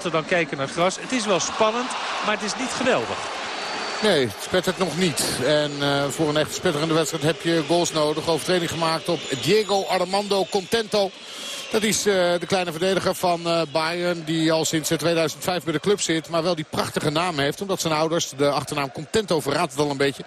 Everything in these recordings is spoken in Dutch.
dan kijken naar gras. Het is wel spannend, maar het is niet geweldig. Nee, het spettert nog niet. En uh, voor een echt spetterende wedstrijd heb je goals nodig. Overtreding gemaakt op Diego Armando Contento. Dat is uh, de kleine verdediger van uh, Bayern. Die al sinds 2005 bij de club zit. Maar wel die prachtige naam heeft. Omdat zijn ouders, de achternaam Contento verraadt het al een beetje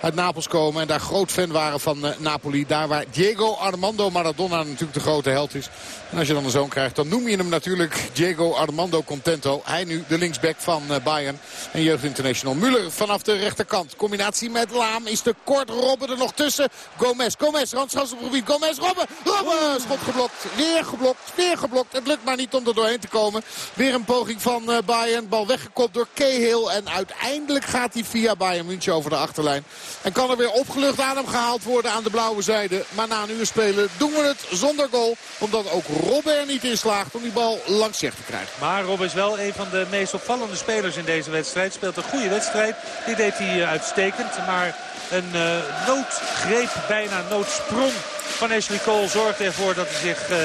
uit Napels komen. En daar groot fan waren van Napoli. Daar waar Diego Armando Maradona natuurlijk de grote held is. En als je dan een zoon krijgt, dan noem je hem natuurlijk Diego Armando Contento. Hij nu de linksback van Bayern en Jeugd International. Müller vanaf de rechterkant. Combinatie met Laam is te kort. Robben er nog tussen. Gomez, Gomez, randschans op gebied. Gomez, Robben, Robben. Schot geblokt. Weer geblokt, weer geblokt. Het lukt maar niet om er doorheen te komen. Weer een poging van uh, Bayern. Bal weggekopt door Cahill. En uiteindelijk gaat hij via Bayern München over de achterlijn. En kan er weer opgelucht aan hem gehaald worden aan de blauwe zijde. Maar na een uur spelen doen we het zonder goal. Omdat ook Robben er niet in slaagt om die bal langs zich te krijgen. Maar Robben is wel een van de meest opvallende spelers in deze wedstrijd. Speelt een goede wedstrijd. Die deed hij uitstekend. Maar een uh, noodgreep, bijna noodsprong van Ashley Cole zorgde ervoor dat hij zich uh,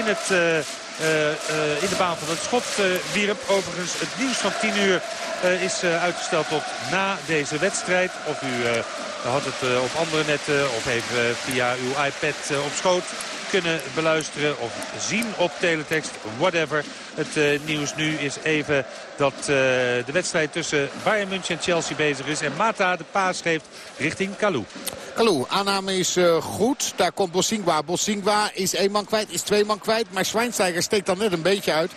in het... Uh, in de baan van het schot wierp. Overigens het nieuws van 10 uur is uitgesteld tot na deze wedstrijd. Of u had het op andere netten of even via uw iPad op schoot kunnen beluisteren of zien op teletext, whatever. Het uh, nieuws nu is even dat uh, de wedstrijd tussen Bayern München en Chelsea bezig is. En Mata de paas geeft richting Kalou. Kalou, aanname is uh, goed. Daar komt Bossingwa. Bossingwa is één man kwijt, is twee man kwijt. Maar Schweinsteiger steekt dan net een beetje uit.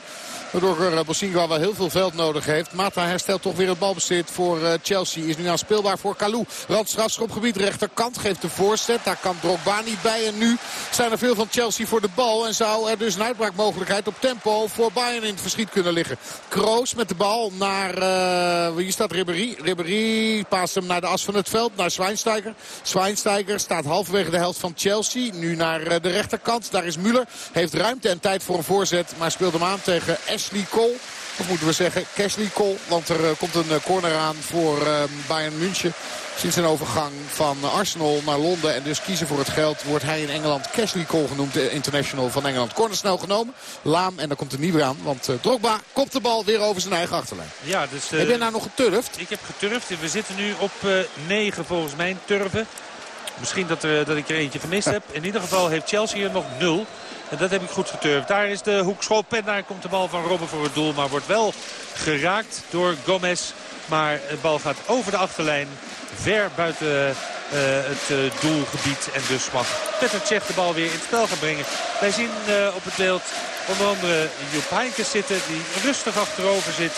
Waardoor Bossingwa wel heel veel veld nodig heeft. Mata herstelt toch weer het balbezit voor Chelsea. Is nu aanspeelbaar voor Kalou. Randstrafschopgebied rechterkant geeft de voorzet. Daar kan Drogba niet bij. En nu zijn er veel van Chelsea voor de bal. En zou er dus een uitbraakmogelijkheid op tempo voor Bayern in het verschiet kunnen liggen. Kroos met de bal naar, uh, wie staat Ribéry? Ribéry paast hem naar de as van het veld, naar Schweinsteiger. Schweinsteiger staat halverwege de helft van Chelsea. Nu naar uh, de rechterkant. Daar is Müller. Heeft ruimte en tijd voor een voorzet. Maar speelt hem aan tegen Ashley Cole. Of moeten we zeggen Cashley Cole. Want er uh, komt een corner aan voor Bayern München. Sinds een overgang van Arsenal naar Londen en dus kiezen voor het geld... wordt hij in Engeland Cashley Cole genoemd, de international van Engeland. Corner snel genomen, Laam en dan komt er nieuw aan. Want uh, Drogba kopt de bal weer over zijn eigen achterlijn. Ja, dus, uh, Heb jij nou nog geturfd? Ik heb geturfd. We zitten nu op uh, 9 volgens mij turven. Misschien dat, er, dat ik er eentje gemist heb. In ieder geval heeft Chelsea er nog 0. En dat heb ik goed geturfd. Daar is de hoekschop en daar komt de bal van Robben voor het doel. Maar wordt wel geraakt door Gomez. Maar de bal gaat over de achterlijn ver buiten uh, het uh, doelgebied. En dus mag Petr Cech de bal weer in het spel gaan brengen. Wij zien uh, op het beeld onder andere Joep Heinkes zitten die rustig achterover zit.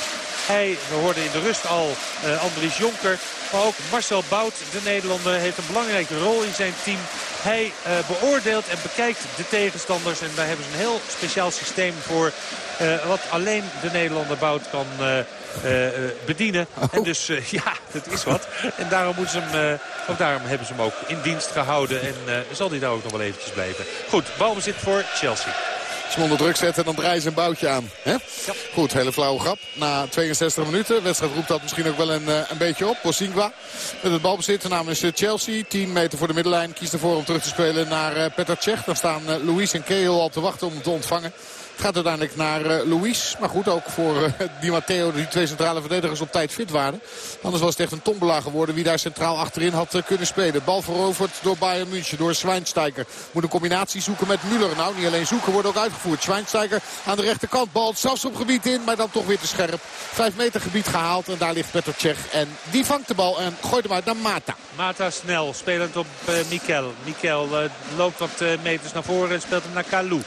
Hij, we hoorden in de rust al Andries Jonker. Maar ook Marcel Bout, de Nederlander, heeft een belangrijke rol in zijn team. Hij uh, beoordeelt en bekijkt de tegenstanders. En daar hebben ze een heel speciaal systeem voor. Uh, wat alleen de Nederlander Bout kan bedienen. Oh. En dus ja, dat is wat. En daarom, moeten ze hem, ook daarom hebben ze hem ook in dienst gehouden. En zal hij daar ook nog wel eventjes blijven. Goed, balbezit voor Chelsea. Als hem onder druk zet en dan draaien ze een boutje aan. Hè? Ja. Goed, hele flauwe grap. Na 62 minuten. De wedstrijd roept dat misschien ook wel een, een beetje op. Bosingwa met het balbezit. Naam is Chelsea. 10 meter voor de middenlijn. Kiest ervoor om terug te spelen naar uh, Petr Cech. Dan staan Louis en Cahill al te wachten om te ontvangen. Gaat uiteindelijk naar uh, Luis. Maar goed, ook voor uh, Di Matteo, die twee centrale verdedigers op tijd fit waren. Anders was het echt een tombola geworden wie daar centraal achterin had uh, kunnen spelen. Bal veroverd door Bayern München, door Schweinsteiger. Moet een combinatie zoeken met Müller. Nou, niet alleen zoeken, wordt ook uitgevoerd. Schweinsteiger aan de rechterkant. Bal zelfs op gebied in, maar dan toch weer te scherp. Vijf meter gebied gehaald en daar ligt Petr Cech. En die vangt de bal en gooit hem uit naar Mata. Mata snel, spelend op Mikel. Mikel loopt wat meters naar voren en speelt hem naar Kalou.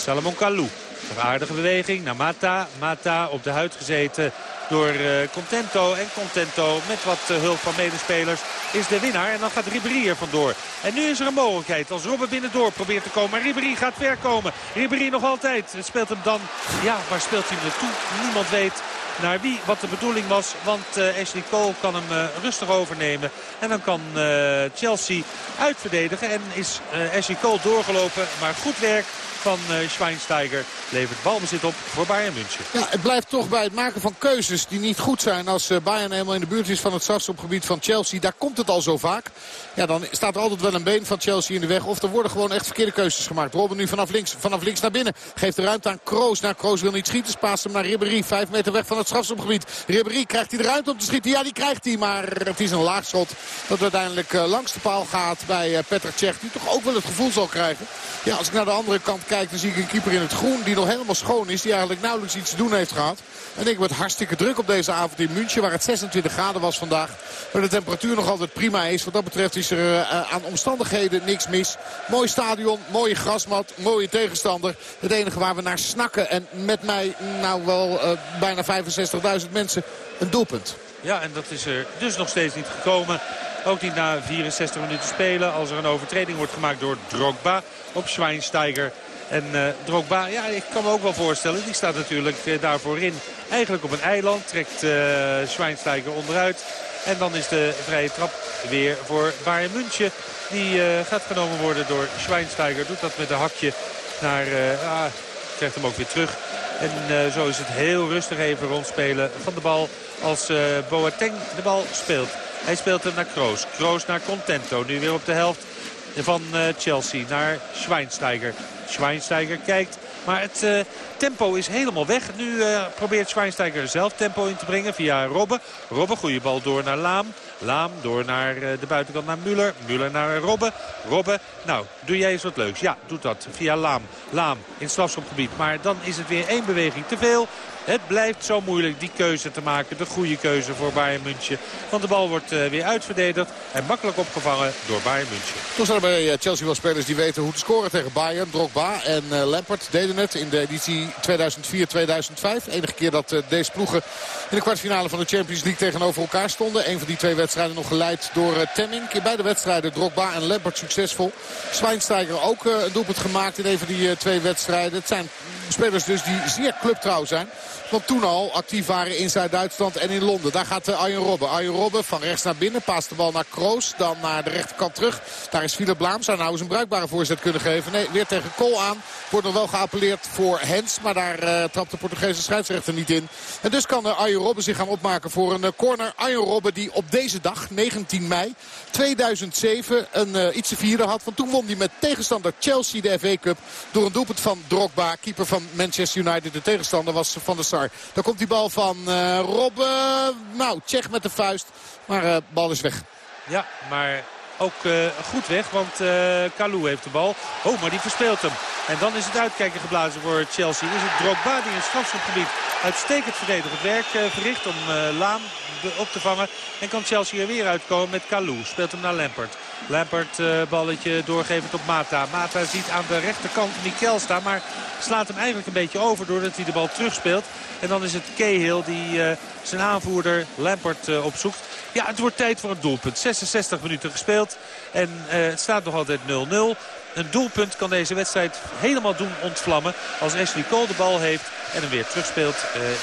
Salomon Kalou. Een aardige beweging naar Mata. Mata op de huid gezeten door uh, Contento. En Contento met wat uh, hulp van medespelers is de winnaar. En dan gaat Ribéry er vandoor. En nu is er een mogelijkheid als Robben binnendoor probeert te komen. Maar Ribéry gaat ver komen. Ribéry nog altijd. Speelt hem dan, ja, waar speelt hij hem naartoe? Niemand weet naar wie wat de bedoeling was. Want uh, Ashley Cole kan hem rustig overnemen. En dan kan Chelsea uitverdedigen. En is Ashley Cole doorgelopen. Maar goed werk van Schweinsteiger levert balbezit op voor Bayern München. Ja, het blijft toch bij het maken van keuzes die niet goed zijn. Als Bayern helemaal in de buurt is van het strafschopgebied van Chelsea. Daar komt het al zo vaak. Ja, dan staat er altijd wel een been van Chelsea in de weg. Of er worden gewoon echt verkeerde keuzes gemaakt. Robben nu vanaf links, vanaf links naar binnen. Geeft de ruimte aan Kroos. Nou, Kroos wil niet schieten. Spaast hem naar Ribéry. Vijf meter weg van het strafschopgebied. Ribéry krijgt hij de ruimte om te schieten. Ja, die krijgt hij. Maar het is een laagschot dat uiteindelijk langs de paal gaat bij Petr Cech. Die toch ook wel het gevoel zal krijgen. Ja, als ik naar de andere kant kijk, dan zie ik een keeper in het groen. Die nog helemaal schoon is. Die eigenlijk nauwelijks iets te doen heeft gehad. En ik word hartstikke druk op deze avond in München. Waar het 26 graden was vandaag. Waar de temperatuur nog altijd prima is. Wat dat betreft is er uh, aan omstandigheden niks mis. Mooi stadion, mooie grasmat, mooie tegenstander. Het enige waar we naar snakken. En met mij nou wel uh, bijna 65.000 mensen een doelpunt. Ja, en dat is er dus nog steeds niet gekomen. Ook niet na 64 minuten spelen. Als er een overtreding wordt gemaakt door Drogba op Schweinsteiger. En uh, Drogba, ja, ik kan me ook wel voorstellen. Die staat natuurlijk uh, daarvoor in. Eigenlijk op een eiland. Trekt uh, Schweinsteiger onderuit. En dan is de vrije trap weer voor Bayern München. Die gaat genomen worden door Schweinsteiger. Doet dat met een hakje naar... ah, krijgt hem ook weer terug. En zo is het heel rustig even rondspelen van de bal als Boateng de bal speelt. Hij speelt hem naar Kroos. Kroos naar Contento. Nu weer op de helft van Chelsea naar Schweinsteiger. Schweinsteiger kijkt. Maar het uh, tempo is helemaal weg. Nu uh, probeert Schweinsteiger zelf tempo in te brengen via Robben. Robben, goede bal door naar Laam. Laam door naar de buitenkant naar Muller. Muller naar Robben. Robben, nou, doe jij eens wat leuks. Ja, doet dat via Laam. Laam in strafschopgebied. Maar dan is het weer één beweging te veel. Het blijft zo moeilijk die keuze te maken. De goede keuze voor Bayern München. Want de bal wordt uh, weer uitverdedigd. En makkelijk opgevangen door Bayern München. Toen zijn er bij Chelsea wel spelers die weten hoe te scoren tegen Bayern. Drogba en uh, Lampert deden het in de editie 2004-2005. Enige keer dat deze ploegen in de kwartfinale van de Champions League tegenover elkaar stonden. Een van die twee wedstrijden nog geleid door Temming. In beide wedstrijden Drogba en Lampert succesvol. Schweinsteiger ook een doelpunt gemaakt in een van die twee wedstrijden. Het zijn spelers dus die zeer clubtrouw zijn. Want toen al actief waren in Zuid-Duitsland en in Londen. Daar gaat uh, Arjen Robben. Arjen Robben van rechts naar binnen. Paast de bal naar Kroos. Dan naar de rechterkant terug. Daar is Philip Blaam. Zou nou eens een bruikbare voorzet kunnen geven. Nee, weer tegen Kool aan. Wordt nog wel geappelleerd voor Hens. Maar daar uh, trapt de Portugese scheidsrechter niet in. En dus kan uh, Arjen Robben zich gaan opmaken voor een corner. Arjen Robben die op deze dag, 19 mei 2007, een iets te vieren had. Want toen won hij met tegenstander Chelsea de FA Cup. Door een doelpunt van Drogba. Keeper van Manchester United. De tegenstander was Van der Sar. Dan komt die bal van uh, Robben. Nou, Tsjech met de vuist. Maar de uh, bal is weg. Ja, maar ook uh, goed weg. Want uh, Kalou heeft de bal. Oh, maar die verspeelt hem. En dan is het uitkijken geblazen voor Chelsea. Is het Drogba die in strafschopgebied uitstekend verdedigend werk verricht om Laam op te vangen. En kan Chelsea er weer uitkomen met Kalou. Speelt hem naar Lampert. Lampert uh, balletje doorgevend op Mata. Mata ziet aan de rechterkant Mikel staan. Maar slaat hem eigenlijk een beetje over doordat hij de bal terugspeelt. En dan is het Cahill die uh, zijn aanvoerder Lampert uh, opzoekt. Ja, het wordt tijd voor een doelpunt. 66 minuten gespeeld. En het staat nog altijd 0-0. Een doelpunt kan deze wedstrijd helemaal doen ontvlammen. Als Ashley Cole de bal heeft en hem weer terugspeelt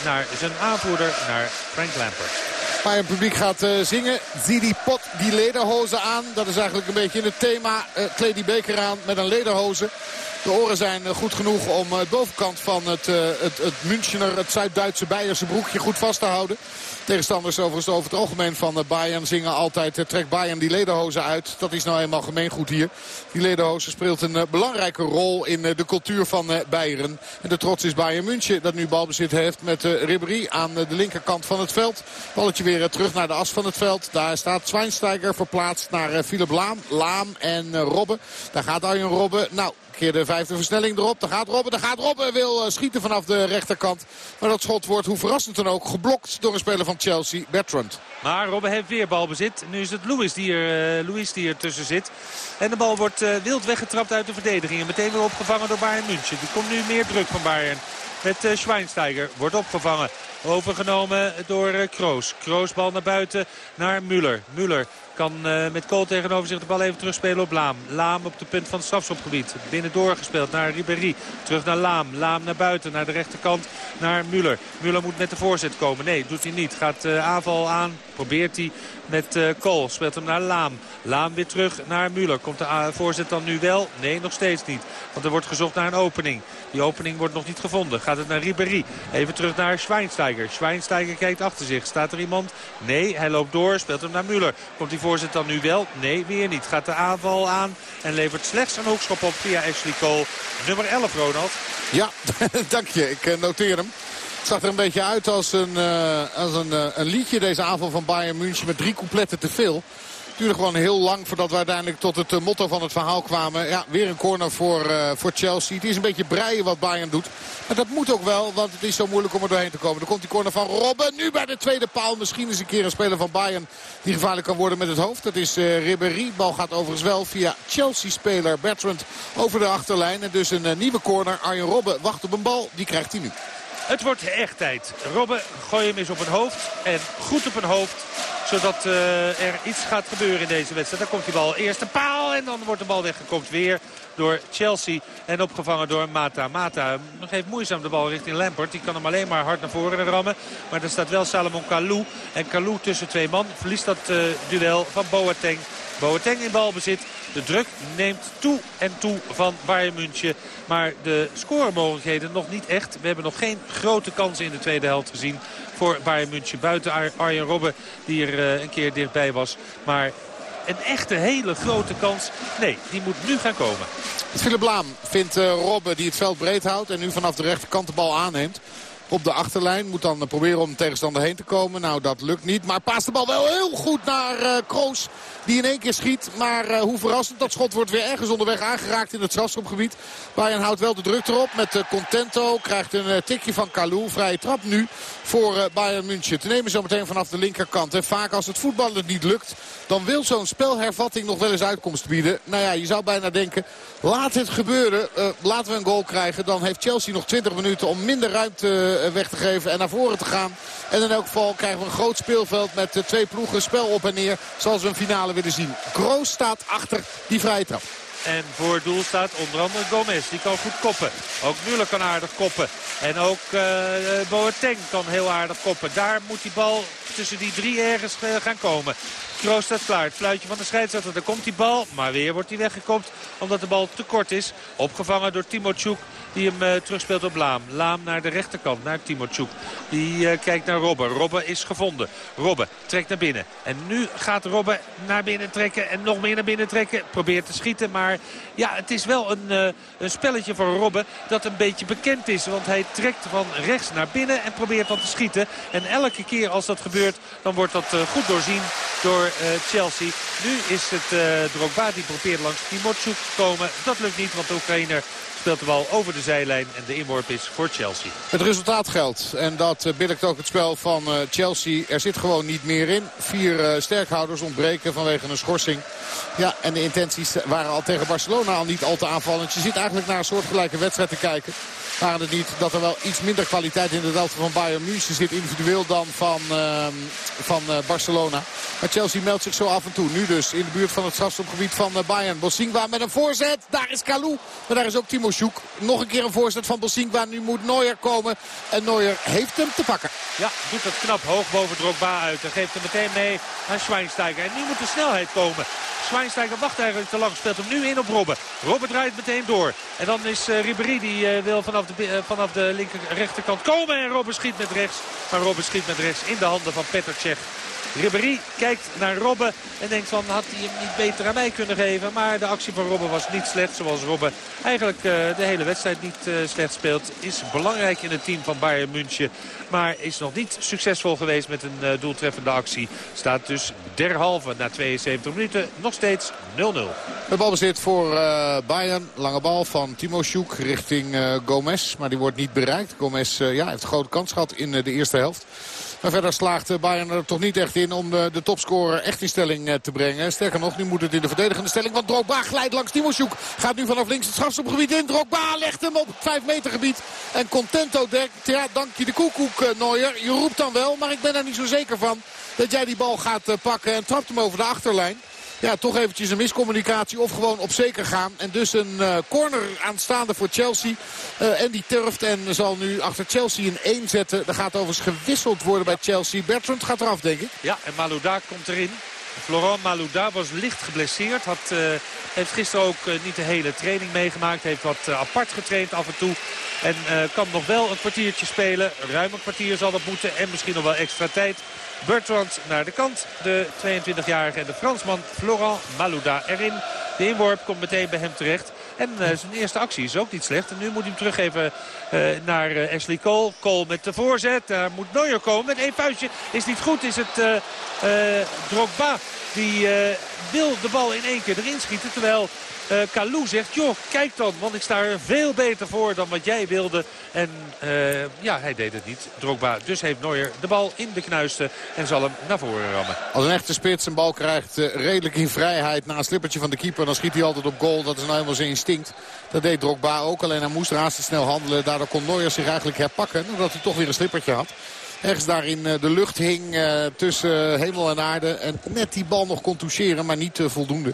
naar zijn aanvoerder, naar Frank Lampert. Maar het publiek gaat uh, zingen. Zie die pot die lederhozen aan. Dat is eigenlijk een beetje in het thema. Uh, kleed die beker aan met een lederhozen. De oren zijn goed genoeg om de bovenkant van het, uh, het, het Münchener, het Zuid-Duitse Beierse broekje goed vast te houden. Tegenstanders overigens over het algemeen van Bayern zingen altijd trek Bayern die lederhozen uit. Dat is nou eenmaal gemeengoed hier. Die lederhozen speelt een belangrijke rol in de cultuur van Bayern. En de trots is Bayern München dat nu balbezit heeft met Ribéry aan de linkerkant van het veld. Balletje weer terug naar de as van het veld. Daar staat Zwijnsteiger verplaatst naar Philip Laam. Laam en Robben. Daar gaat Arjen Robben. Nou, de vijfde versnelling erop. Daar gaat Robben, daar gaat Robben. Wil schieten vanaf de rechterkant. Maar dat schot wordt, hoe verrassend dan ook, geblokt door een speler van Chelsea, Bertrand. Maar Robben heeft weer balbezit. Nu is het Louis die er, Louis die er tussen zit. En de bal wordt uh, wild weggetrapt uit de verdediging. En meteen weer opgevangen door Bayern München. Er komt nu meer druk van Bayern. met uh, Schweinsteiger. Wordt opgevangen. Overgenomen door uh, Kroos. Kroos bal naar buiten naar Müller. Müller kan uh, met Kool tegenover zich de bal even terugspelen op Laam. Laam op de punt van het strafschopgebied. Binnen doorgespeeld naar Ribéry. Terug naar Laam. Laam naar buiten, naar de rechterkant, naar Müller. Müller moet met de voorzet komen. Nee, doet hij niet. Gaat uh, aanval aan. Probeert hij met Kool. Speelt hem naar Laam. Laam weer terug naar Müller. Komt de voorzet dan nu wel? Nee, nog steeds niet. Want er wordt gezocht naar een opening. Die opening wordt nog niet gevonden. Gaat het naar Ribéry. Even terug naar Schweinsteiger. Kijkt achter zich. Staat er iemand? Nee, hij loopt door. Speelt hem naar Müller. Komt die voorzet dan nu wel? Nee, weer niet. Gaat de aanval aan en levert slechts een hoekschop op via Ashley Cole. Nummer 11, Ronald. Ja, dank je. Ik noteer hem. Het zag er een beetje uit als een, uh, als een, uh, een liedje deze avond van Bayern München met drie coupletten te veel duurde gewoon heel lang voordat we uiteindelijk tot het motto van het verhaal kwamen. Ja, weer een corner voor, uh, voor Chelsea. Het is een beetje breien wat Bayern doet. Maar dat moet ook wel, want het is zo moeilijk om er doorheen te komen. Dan komt die corner van Robben. Nu bij de tweede paal. Misschien eens een keer een speler van Bayern die gevaarlijk kan worden met het hoofd. Dat is uh, Ribéry. Bal gaat overigens wel via Chelsea-speler Bertrand over de achterlijn. En dus een nieuwe corner. Arjen Robben wacht op een bal. Die krijgt hij nu. Het wordt echt tijd. Robben, gooi hem eens op een hoofd. En goed op een hoofd. Zodat uh, er iets gaat gebeuren in deze wedstrijd. Dan komt die bal eerste paal. En dan wordt de bal weggekopt weer door Chelsea. En opgevangen door Mata. Mata geeft moeizaam de bal richting Lampert. Die kan hem alleen maar hard naar voren rammen. Maar er staat wel Salomon Kalou. En Kalou tussen twee man verliest dat uh, duel van Boateng. Boateng in balbezit. De druk neemt toe en toe van Bayern München. Maar de scoremogelijkheden nog niet echt. We hebben nog geen grote kansen in de tweede helft gezien voor Bayern München. Buiten Arjen Robben die er uh, een keer dichtbij was. Maar een echte hele grote kans. Nee, die moet nu gaan komen. Philip Laam vindt uh, Robben die het veld breed houdt. En nu vanaf de rechterkant de bal aanneemt op de achterlijn. Moet dan proberen om de tegenstander heen te komen. Nou, dat lukt niet. Maar paast de bal wel heel goed naar uh, Kroos. Die in één keer schiet. Maar uh, hoe verrassend. Dat schot wordt weer ergens onderweg aangeraakt in het strafschopgebied. Bayern houdt wel de druk erop met Contento. Krijgt een tikje van Kalou. Vrije trap nu voor Bayern München. Te nemen zometeen vanaf de linkerkant. En vaak als het voetballen niet lukt. Dan wil zo'n spelhervatting nog wel eens uitkomst bieden. Nou ja, je zou bijna denken. Laat het gebeuren. laten we een goal krijgen. Dan heeft Chelsea nog 20 minuten om minder ruimte weg te geven. En naar voren te gaan. En in elk geval krijgen we een groot speelveld met twee ploegen. Spel op en neer. Zoals we een finale willen zien. Kroos staat achter die vrije trap. En voor het doel staat onder andere Gomez. Die kan goed koppen. Ook Müller kan aardig koppen. En ook uh, Boateng kan heel aardig koppen. Daar moet die bal tussen die drie ergens gaan komen. Kroos staat klaar. Het fluitje van de scheidsrechter. Daar komt die bal. Maar weer wordt hij weggekopt. Omdat de bal te kort is. Opgevangen door Timo Tjouk. Die hem uh, terugspeelt op Laam. Laam naar de rechterkant, naar Timotjouk. Die uh, kijkt naar Robben. Robben is gevonden. Robben trekt naar binnen. En nu gaat Robben naar binnen trekken en nog meer naar binnen trekken. Probeert te schieten, maar ja, het is wel een, uh, een spelletje van Robben dat een beetje bekend is. Want hij trekt van rechts naar binnen en probeert dan te schieten. En elke keer als dat gebeurt, dan wordt dat goed doorzien door Chelsea. Nu is het Drogba die probeert langs Timotjouk te komen. Dat lukt niet, want de Oekraïner speelt de bal over de zijlijn en de inworp is voor Chelsea. Het resultaat geldt en dat uh, billigt ook het spel van Chelsea. Er zit gewoon niet meer in. Vier sterkhouders ontbreken vanwege een schorsing. Ja, en de intenties waren al tegen Barcelona al niet al te aanvallend. Je zit eigenlijk naar een soortgelijke wedstrijd te kijken. Waren het niet dat er wel iets minder kwaliteit in de elftal van Bayern München zit individueel dan van, uh, van uh, Barcelona. Maar Chelsea meldt zich zo af en toe. Nu dus in de buurt van het strafstopgebied van uh, Bayern. Bosingwa met een voorzet. Daar is Kalou. Maar daar is ook Timo Sjoek. Nog een keer een voorzet van Bosingwa. Nu moet Neuer komen. En Neuer heeft hem te pakken. Ja, doet het knap hoog boven Drogba uit. En geeft hem meteen mee aan Schweinsteiger. En nu moet de snelheid komen. Schweinsteiger wacht eigenlijk te lang. Speelt hem nu in op Robben. Robben draait meteen door. En dan is uh, Ribéry die uh, wil vanaf de, uh, vanaf de linker rechterkant komen. En Robben schiet met rechts. Maar Robben schiet met rechts in de handen van Petr Cech. Ribéry kijkt naar Robben en denkt van had hij hem niet beter aan mij kunnen geven. Maar de actie van Robben was niet slecht zoals Robben eigenlijk uh, de hele wedstrijd niet uh, slecht speelt. Is belangrijk in het team van Bayern München. Maar is nog niet succesvol geweest met een uh, doeltreffende actie. Staat dus derhalve na 72 minuten nog steeds 0-0. Het balbezit voor Bayern. Lange bal van Timo Sjoek richting Gomez. Maar die wordt niet bereikt. Gomez ja, heeft een grote kans gehad in de eerste helft. Maar verder slaagt Bayern er toch niet echt in om de topscorer echt in stelling te brengen. Sterker nog, nu moet het in de verdedigende stelling. Want Drogba glijdt langs Timosjoek. Gaat nu vanaf links het strafschopgebied in. Drogba legt hem op het 5 meter gebied. En Contento denkt, ja dank je de koekoek Nooier. Je roept dan wel, maar ik ben er niet zo zeker van dat jij die bal gaat pakken. En trapt hem over de achterlijn ja, toch eventjes een miscommunicatie of gewoon op zeker gaan. En dus een uh, corner aanstaande voor Chelsea. Uh, en die turft en zal nu achter Chelsea een 1 zetten. Er gaat overigens gewisseld worden bij Chelsea. Bertrand gaat eraf, denk ik. Ja, en Malouda komt erin. Florent Malouda was licht geblesseerd. Had, uh, heeft gisteren ook niet de hele training meegemaakt. Heeft wat apart getraind af en toe. En kan nog wel een kwartiertje spelen. Ruim een kwartier zal dat moeten. En misschien nog wel extra tijd. Bertrand naar de kant. De 22-jarige en de Fransman Florent Malouda erin. De inworp komt meteen bij hem terecht. En uh, zijn eerste actie is ook niet slecht. En nu moet hij hem teruggeven uh, naar uh, Ashley Cole. Cole met de voorzet. Daar moet Neuer komen. Met één vuistje is niet goed. Is het Drogba die wil de bal in één keer erin schieten. Terwijl uh, Kalou zegt, joh, kijk dan, want ik sta er veel beter voor dan wat jij wilde. En uh, ja, hij deed het niet, Drogba. Dus heeft Neuer de bal in de knuisten en zal hem naar voren rammen. Als een echte spits een bal krijgt, uh, redelijk in vrijheid na een slippertje van de keeper... dan schiet hij altijd op goal. Dat is nou helemaal zijn instinct. Dat deed Drogba ook, alleen hij moest snel handelen. Daardoor kon Neuer zich eigenlijk herpakken, omdat hij toch weer een slippertje had ergens daar in de lucht hing tussen hemel en aarde. En net die bal nog kon toucheren, maar niet voldoende.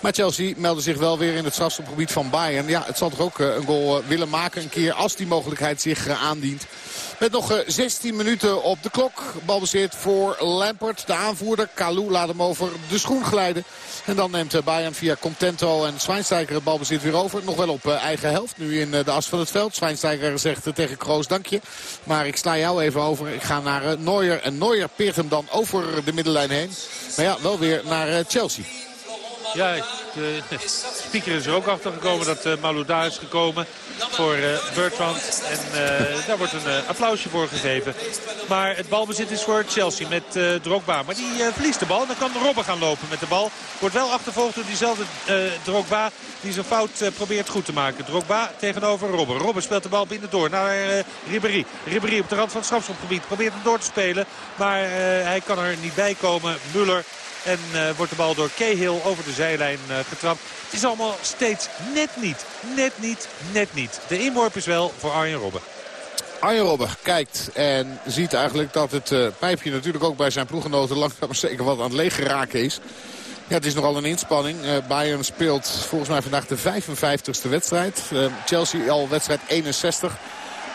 Maar Chelsea meldde zich wel weer in het strafstopgebied van Bayern. Ja, het zal toch ook eh, een goal eh, willen maken een keer als die mogelijkheid zich eh, aandient. Met nog 16 minuten op de klok. Balbezit voor Lampert, de aanvoerder. Kalou laat hem over de schoen glijden. En dan neemt Bayern via Contento en Zwijnsteiger het balbezit weer over. Nog wel op eigen helft, nu in de as van het veld. Zwijnsteiger zegt tegen Kroos, dank je. Maar ik sla jou even over. Ik ga naar Neuer. En Neuer peert hem dan over de middenlijn heen. Maar ja, wel weer naar Chelsea. Ja, de speaker is er ook achter gekomen dat uh, Malouda is gekomen voor uh, Bertrand. En daar wordt een applausje voor gegeven. Maar het balbezit is voor Chelsea met Drogba. Maar die verliest de bal. Dan kan Robben gaan lopen met de bal. Wordt wel achtervolgd door diezelfde Drogba die zijn fout probeert goed te maken. Drogba tegenover Robben. Robben speelt de bal binnen door naar Ribéry. Ribéry op de rand van het strafschopgebied probeert hem door te spelen. Maar hij kan er niet bij komen. Muller en uh, wordt de bal door Cahill over de zijlijn uh, getrapt. Het is allemaal steeds net niet. Net niet, net niet. De inworp is wel voor Arjen Robben. Arjen Robben kijkt en ziet eigenlijk dat het uh, pijpje natuurlijk ook bij zijn ploeggenoten langzaam zeker wat aan het leeg geraken is. Ja, het is nogal een inspanning. Bayern speelt volgens mij vandaag de 55ste wedstrijd. Uh, Chelsea al wedstrijd 61.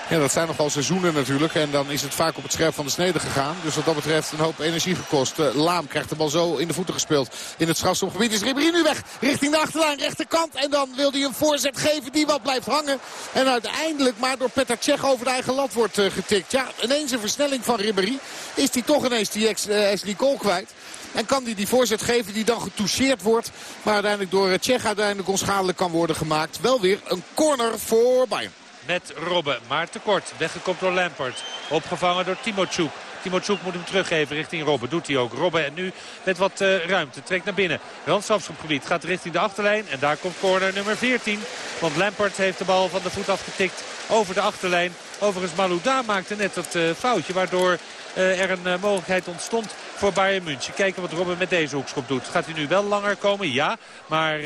Ja, dat zijn nogal seizoenen natuurlijk. En dan is het vaak op het scherp van de snede gegaan. Dus wat dat betreft een hoop energie gekost. Uh, Laam krijgt de bal zo in de voeten gespeeld. In het strafschopgebied is Ribéry nu weg. Richting de achterlijn, rechterkant. En dan wil hij een voorzet geven die wat blijft hangen. En uiteindelijk maar door Petr Cech over de eigen lat wordt uh, getikt. Ja, ineens een versnelling van Ribéry. Is hij toch ineens die ex, uh, Ashley Cole kwijt. En kan hij die voorzet geven die dan getoucheerd wordt. Maar uiteindelijk door Tsjech uiteindelijk onschadelijk kan worden gemaakt. Wel weer een corner voor Bayern met Robben. Maar tekort. Weggekomen door Lampert. Opgevangen door Timotschuk. Timotschuk moet hem teruggeven richting Robben. Doet hij ook. Robben en nu met wat uh, ruimte. Trekt naar binnen. Randstafschopgebied gaat richting de achterlijn. En daar komt corner nummer 14. Want Lampert heeft de bal van de voet afgetikt over de achterlijn. Overigens Malouda maakte net dat uh, foutje. Waardoor uh, er een mogelijkheid ontstond voor Bayern München. Kijken wat Robben met deze hoekschop doet. Gaat hij nu wel langer komen? Ja. Maar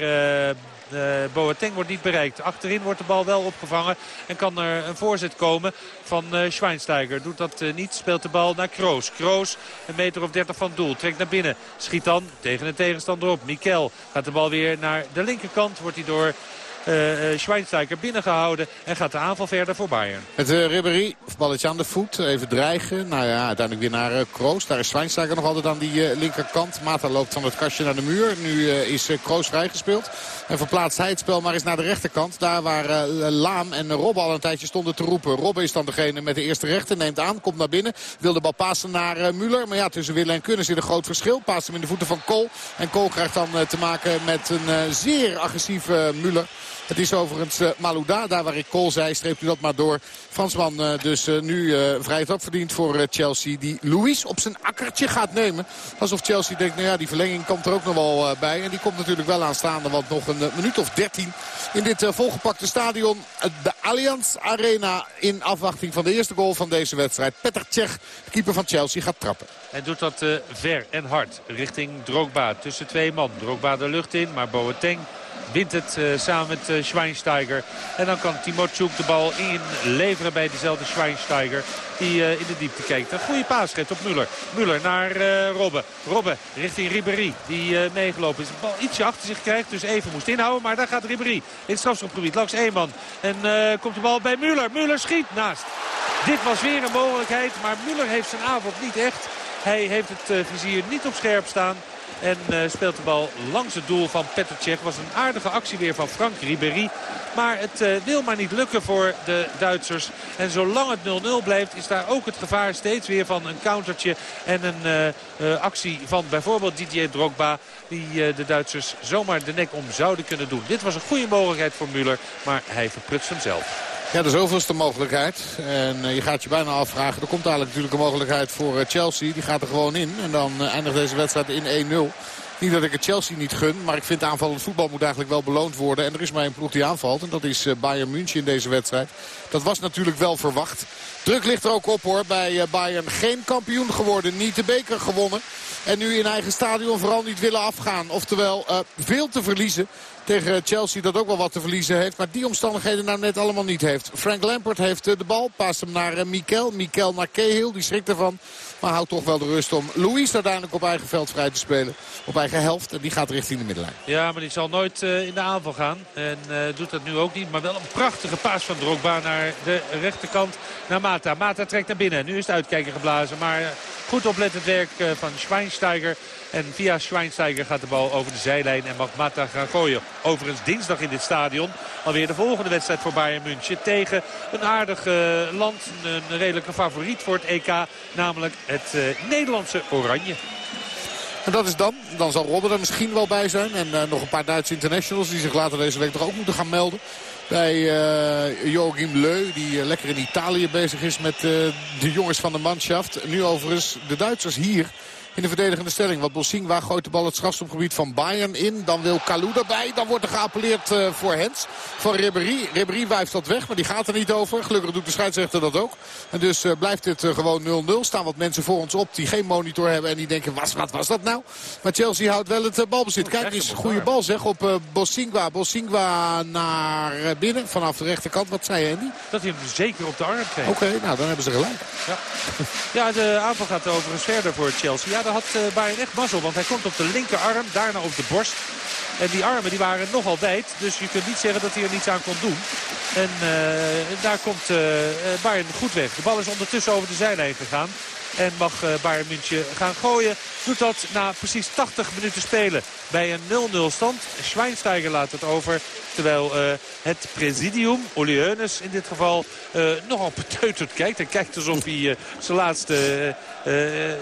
uh, Boateng wordt niet bereikt. Achterin wordt de bal wel opgevangen. En kan er een voorzet komen van uh, Schweinsteiger. Doet dat uh, niet. Speelt de bal naar Kroos. Kroos een meter of 30 van doel. Trekt naar binnen. Schiet dan tegen een tegenstander op. Mikel gaat de bal weer naar de linkerkant. Wordt hij door Schweinsteiger binnengehouden. En gaat de aanval verder voor Bayern. Het uh, Ribéry, balletje aan de voet. Even dreigen. Nou ja, uiteindelijk weer naar uh, Kroos. Daar is Schweinsteiger nog altijd aan die linkerkant. Mata loopt van het kastje naar de muur. Nu is Kroos vrijgespeeld. En verplaatst hij het spel maar eens naar de rechterkant. Daar waar Laam en Rob al een tijdje stonden te roepen. Rob is dan degene met de eerste rechter. Neemt aan, komt naar binnen. Wil de bal passen naar Muller. Maar ja, tussen Willen en Kunnen zit een groot verschil. Paast hem in de voeten van Kool. En Kool krijgt dan te maken met een zeer agressieve Muller. Het is overigens uh, Malouda, daar waar ik Kool zei, streept u dat maar door. Fransman uh, dus uh, nu vrij trap verdient voor Chelsea. Die Louis op zijn akkertje gaat nemen. Alsof Chelsea denkt, nou ja, die verlenging komt er ook nog wel bij. En die komt natuurlijk wel aanstaande, want nog een minuut of 13 in dit volgepakte stadion. de Allianz Arena in afwachting van de eerste goal van deze wedstrijd. Petter de keeper van Chelsea, gaat trappen. En doet dat ver en hard richting Drogba. Tussen twee man. Drogba de lucht in, maar Boateng wint het uh, samen met uh, Schweinsteiger. En dan kan Timotchuk de bal inleveren bij dezelfde Schweinsteiger. Die uh, in de diepte kijkt. Een goede paasret op Muller. Muller naar Robben. Robben richting Ribéry. Die meegelopen is. De bal ietsje achter zich krijgt. Dus even moest inhouden. Maar daar gaat Ribéry in het strafschopgebied langs man. En komt de bal bij Muller. Muller schiet naast. Dit was weer een mogelijkheid. Maar Muller heeft zijn avond niet echt. Hij heeft het vizier niet op scherp staan. En uh, speelt de bal langs het doel van Petr Was een aardige actie weer van Frank Ribéry. Maar het uh, wil maar niet lukken voor de Duitsers. En zolang het 0-0 blijft is daar ook het gevaar steeds weer van een countertje. En een uh, actie van bijvoorbeeld Didier Drogba. Die de Duitsers zomaar de nek om zouden kunnen doen. Dit was een goede mogelijkheid voor Müller. Maar hij verprutst hem zelf. Ja, de zoveelste mogelijkheid. En uh, je gaat je bijna afvragen. Er komt eigenlijk natuurlijk een mogelijkheid voor uh, Chelsea. Die gaat er gewoon in. En dan uh, eindigt deze wedstrijd in 1-0. Niet dat ik het Chelsea niet gun. Maar ik vind aanvallend voetbal moet eigenlijk wel beloond worden. En er is maar een ploeg die aanvalt. En dat is Bayern München in deze wedstrijd. Dat was natuurlijk wel verwacht. Druk ligt er ook op hoor bij Bayern. Geen kampioen geworden. Niet de beker gewonnen. En nu in eigen stadion vooral niet willen afgaan. Oftewel veel te verliezen tegen Chelsea dat ook wel wat te verliezen heeft. Maar die omstandigheden nou net allemaal niet heeft. Frank Lampert heeft eh, de bal. Paast hem naar eh, Mikel. Mikel naar Cahill. Die schrikt ervan. Maar houdt toch wel de rust om Louis uiteindelijk op eigen veld vrij te spelen. Op eigen helft. En die gaat richting de middenlijn. Ja, maar die zal nooit uh, in de aanval gaan. En doet dat nu ook niet. Maar wel een prachtige paas van Drogba naar de rechterkant. Naar Mata. Mata trekt naar binnen. Nu is het uitkijken geblazen. Maar goed oplettend werk van Schweinsteiger. En via Schweinsteiger gaat de bal over de zijlijn en mag Mata gaan gooien. Overigens dinsdag in dit stadion alweer de volgende wedstrijd voor Bayern München. Tegen een aardig uh, land, een redelijke favoriet voor het EK. Namelijk het uh, Nederlandse Oranje. En dat is dan. Dan zal Robben er misschien wel bij zijn. En uh, nog een paar Duitse internationals die zich later deze week toch ook moeten gaan melden. Bij uh, Joachim Leu, die lekker in Italië bezig is met de jongens van de manschaft. Nu overigens de Duitsers hier in de verdedigende stelling. Want Bosingwa gooit de bal het strafstopgebied van Bayern in. Dan wil Kalou erbij. Dan wordt er geappelleerd uh, voor Hens. Van Ribéry. Ribéry wijft dat weg, maar die gaat er niet over. Gelukkig doet de scheidsrechter dat ook. En dus uh, blijft het uh, gewoon 0-0. Staan wat mensen voor ons op die geen monitor hebben. En die denken, was, wat was dat nou? Maar Chelsea houdt wel het balbezit. Kijk eens, goede bal zeg op Bosingwa. Bosingwa naar binnen vanaf de rechterkant. Wat zei Andy? Dat hij hem zeker op de arm kreeg. Oké, nou dan hebben ze gelijk. Ja, ja de aanval gaat overigens verder voor Chelsea. Ja, had uh, Bayern echt mazzel. Want hij komt op de linkerarm, daarna op de borst. En die armen die waren nogal wijd. Dus je kunt niet zeggen dat hij er niets aan kon doen. En uh, daar komt uh, Bayern goed weg. De bal is ondertussen over de zijlijn gegaan. En mag Bayern gaan gooien. Doet dat na precies 80 minuten spelen bij een 0-0 stand. Schweinsteiger laat het over. Terwijl het presidium, Oli Heunes in dit geval, uh, nogal beteuterd kijkt. Hij kijkt alsof hij uh, zijn laatste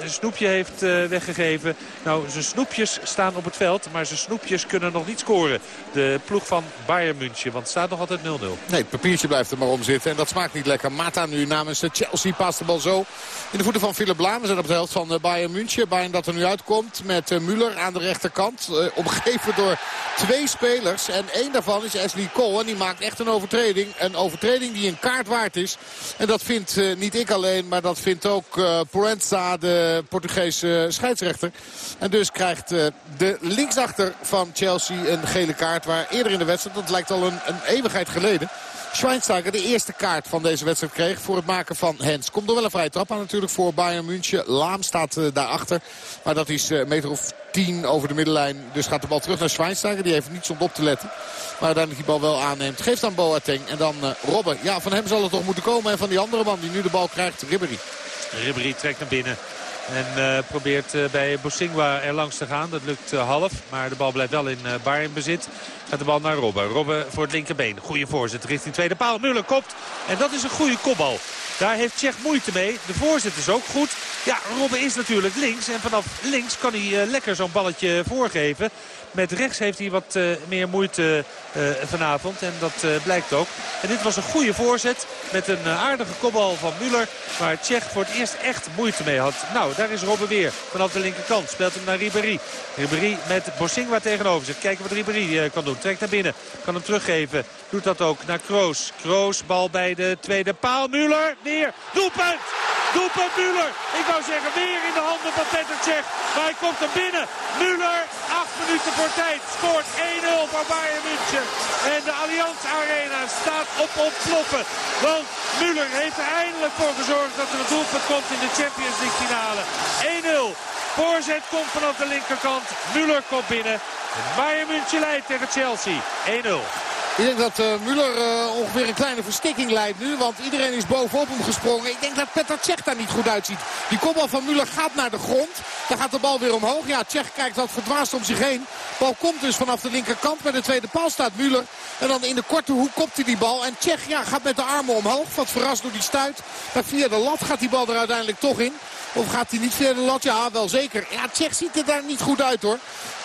snoepje heeft weggegeven. Nou, zijn snoepjes staan op het veld. Maar zijn snoepjes kunnen nog niet scoren. De ploeg van Bayern München. Want het staat nog altijd 0-0. Nee, het papiertje blijft er maar om zitten. En dat smaakt niet lekker. Mata nu namens Chelsea past de bal zo in de voeten van Philip Laam. We zijn op de helft van Bayern München. Bayern dat er nu uitkomt met Müller aan de rechterkant. omgeven door twee spelers. En één daarvan is Ashley Cole. Die maakt echt een overtreding. Een overtreding die een kaart waard is. En dat vindt uh, niet ik alleen, maar dat vindt ook uh, Proenza, de Portugese scheidsrechter. En dus krijgt uh, de linksachter van Chelsea een gele kaart. Waar eerder in de wedstrijd, dat lijkt al een, een eeuwigheid geleden... Schweinsteiger de eerste kaart van deze wedstrijd kreeg voor het maken van Hens. Komt er wel een vrije trap aan natuurlijk voor Bayern München. Laam staat uh, daarachter. Maar dat is een meter of tien over de middenlijn. Dus gaat de bal terug naar Schweinsteiger. Die heeft niets om op te letten. Maar uiteindelijk die bal wel aanneemt. Geeft aan Boateng. En dan uh, Robben. Ja, van hem zal het toch moeten komen. En van die andere man die nu de bal krijgt, Ribéry. Ribéry trekt naar binnen. En uh, probeert uh, bij Bosingwa er langs te gaan. Dat lukt uh, half. Maar de bal blijft wel in Bayern bezit. Gaat de bal naar Robben. Robben voor het linkerbeen. Goede voorzet richting tweede paal. Muller kopt. En dat is een goede kopbal. Daar heeft Tsjech moeite mee. De voorzet is ook goed. Ja, Robben is natuurlijk links. En vanaf links kan hij lekker zo'n balletje voorgeven. Met rechts heeft hij wat uh, meer moeite uh, vanavond. En dat uh, blijkt ook. En dit was een goede voorzet. Met een aardige kopbal van Müller. Waar Tsjech voor het eerst echt moeite mee had. Nou, daar is Robben weer. Vanaf de linkerkant speelt hem naar Ribéry. Ribéry met Bosingwa tegenover zich. Kijken wat Ribéry kan doen. Trekt naar binnen. Kan hem teruggeven. Doet dat ook naar Kroos. Kroos, bal bij de tweede paal. Müller, weer. Doelpunt! Doelpunt Müller. Ik wou zeggen weer in de handen van Petr Cech. Maar hij komt er binnen. Müller, acht minuten voor tijd. Scoort 1-0 voor Bayern München. En de Allianz Arena staat op ontploffen. Want Müller heeft er eindelijk voor gezorgd dat er een doelpunt komt in de Champions League finale. 1-0. Voorzet komt vanaf de linkerkant. Müller komt binnen. Bayern München leidt tegen Chelsea. 1-0. Ik denk dat uh, Müller uh, ongeveer een kleine verstikking leidt nu. Want iedereen is bovenop hem gesprongen. Ik denk dat Petr Cech daar niet goed uitziet. Die kopbal van Müller gaat naar de grond. Dan gaat de bal weer omhoog. Ja, Cech kijkt wat verdwaasd om zich heen. Bal komt dus vanaf de linkerkant. Bij de tweede paal staat Müller. En dan in de korte hoek kopt hij die bal. En Cech ja, gaat met de armen omhoog. Wat verrast door die stuit. Maar via de lat gaat die bal er uiteindelijk toch in. Of gaat hij niet via de lat? Ja, wel zeker. Ja, Tsjech ziet er daar niet goed uit hoor.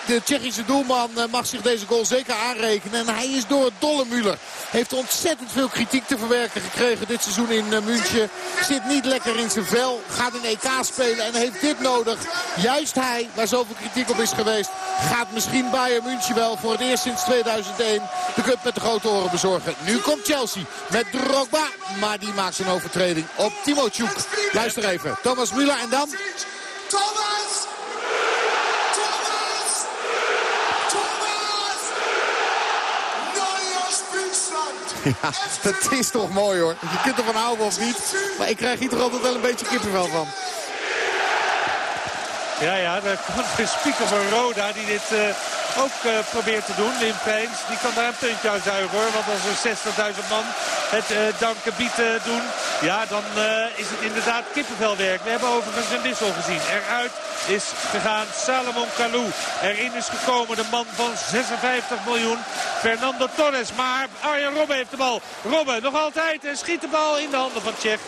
De Tsjechische doelman eh, mag zich deze goal zeker aanrekenen. En hij is door het dolle Müller. Heeft ontzettend veel kritiek te verwerken gekregen dit seizoen in eh, München. Zit niet lekker in zijn vel. Gaat een EK spelen en heeft dit nodig. Juist hij, waar zoveel kritiek op is geweest, gaat misschien Bayern München wel voor het eerst sinds 2001 de cup met de grote oren bezorgen. Nu komt Chelsea met Drogba. Maar die maakt zijn overtreding op Timo Tjoek. Luister even. Thomas Müller en dan... Thomas! Ja, dat is toch mooi hoor. Je kunt ervan houden of niet. Maar ik krijg hier toch altijd wel een beetje kippenvel van. Ja, ja, daar komt de speaker van Roda die dit uh, ook uh, probeert te doen. Wim Peens, die kan daar een puntje uit zuigen hoor. Want als er 60.000 man het uh, dankenbied doen, ja, dan is het inderdaad kippenvelwerk. We hebben overigens een wissel gezien. Eruit is gegaan Salomon Kalou. Erin is gekomen de man van 56 miljoen, Fernando Torres. Maar Arjen Robben heeft de bal. Robben nog altijd en schiet de bal in de handen van Tsjech.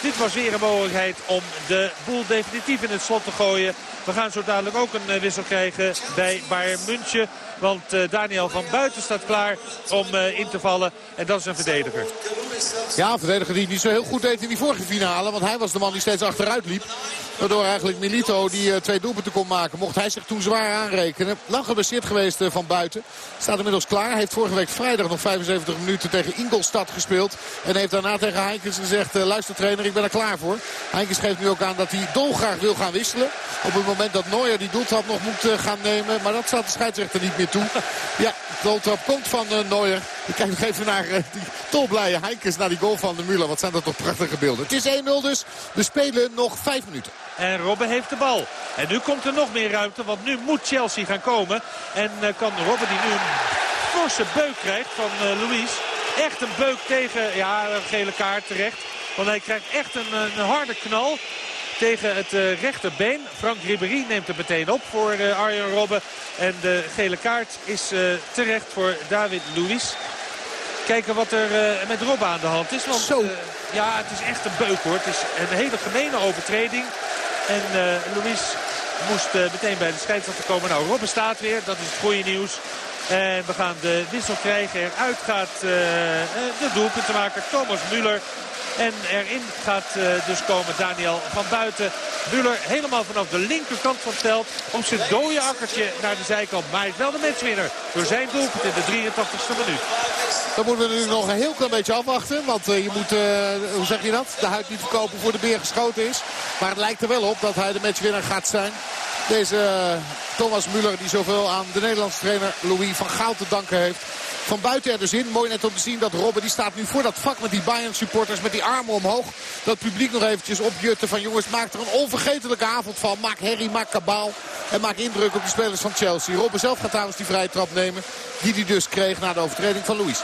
Dit was weer een mogelijkheid om de boel definitief in het slot te gooien. We gaan zo dadelijk ook een eh, wissel krijgen bij Bayern München. Want uh, Daniel van Buiten staat klaar om uh, in te vallen. En dat is een verdediger. Ja, een verdediger die niet zo heel goed deed in die vorige finale. Want hij was de man die steeds achteruit liep. Waardoor eigenlijk Milito die uh, twee doelpunten kon maken. Mocht hij zich toen zwaar aanrekenen. Lang geblesseerd geweest van buiten. Staat inmiddels klaar. Heeft vorige week vrijdag nog 75 minuten tegen Ingolstad gespeeld. En heeft daarna tegen Heinkens gezegd. luister trainer, ik ben er klaar voor. Heinkens geeft nu ook aan dat hij dolgraag wil gaan wisselen. Op het moment dat Neuer die doeltrap nog moet gaan nemen. Maar dat staat de scheidsrechter niet meer Ja, de goaltrap komt van uh, Neuer. Ik kijk nog even naar uh, die tolblije Heinkes, naar die goal van de Müller. Wat zijn dat toch prachtige beelden. Het is 1-0 dus. We spelen nog 5 minuten. En Robben heeft de bal. En nu komt er nog meer ruimte, want nu moet Chelsea gaan komen. En uh, kan Robben die nu een forse beuk krijgt van Louis. Echt een beuk tegen, ja, een gele kaart terecht. Want hij krijgt echt een, een harde knal tegen het uh, rechterbeen. Frank Ribéry neemt het meteen op voor uh, Arjen Robben. En de gele kaart is uh, terecht voor David Luiz. Kijken wat er met Robben aan de hand is. Want, Zo. ja, het is echt een beuk hoor. Het is een hele gemene overtreding. En Luiz moest meteen bij de scheidsrechter komen. Nou, Robben staat weer. Dat is het goede nieuws. En we gaan de wissel krijgen. Eruit gaat uh, de doelpuntenmaker Thomas Müller. En erin gaat uh, dus komen Daniel van Buiten. Müller helemaal vanaf de linkerkant van het veld. Om zijn dode akkertje naar de zijkant. Maar hij is wel de matchwinner door zijn doelpunt in de 83ste minuut. Dan moeten we nu nog een heel klein beetje afwachten. Want uh, je moet, uh, hoe zeg je dat, de huid niet verkopen voor de beer geschoten is. Maar het lijkt er wel op dat hij de matchwinner gaat zijn. Deze Thomas Müller die zoveel aan de Nederlandse trainer Louis van Gaal te danken heeft. Van buiten er dus in. Mooi net om te zien dat Robben die staat nu voor dat vak met die Bayern supporters. Met die armen omhoog. Dat publiek nog eventjes opjutten van jongens maak er een onvergetelijke avond van. Maak herrie, maak kabaal. En maak indruk op de spelers van Chelsea. Robben zelf gaat trouwens die vrije trap nemen. Die hij dus kreeg na de overtreding van Louis.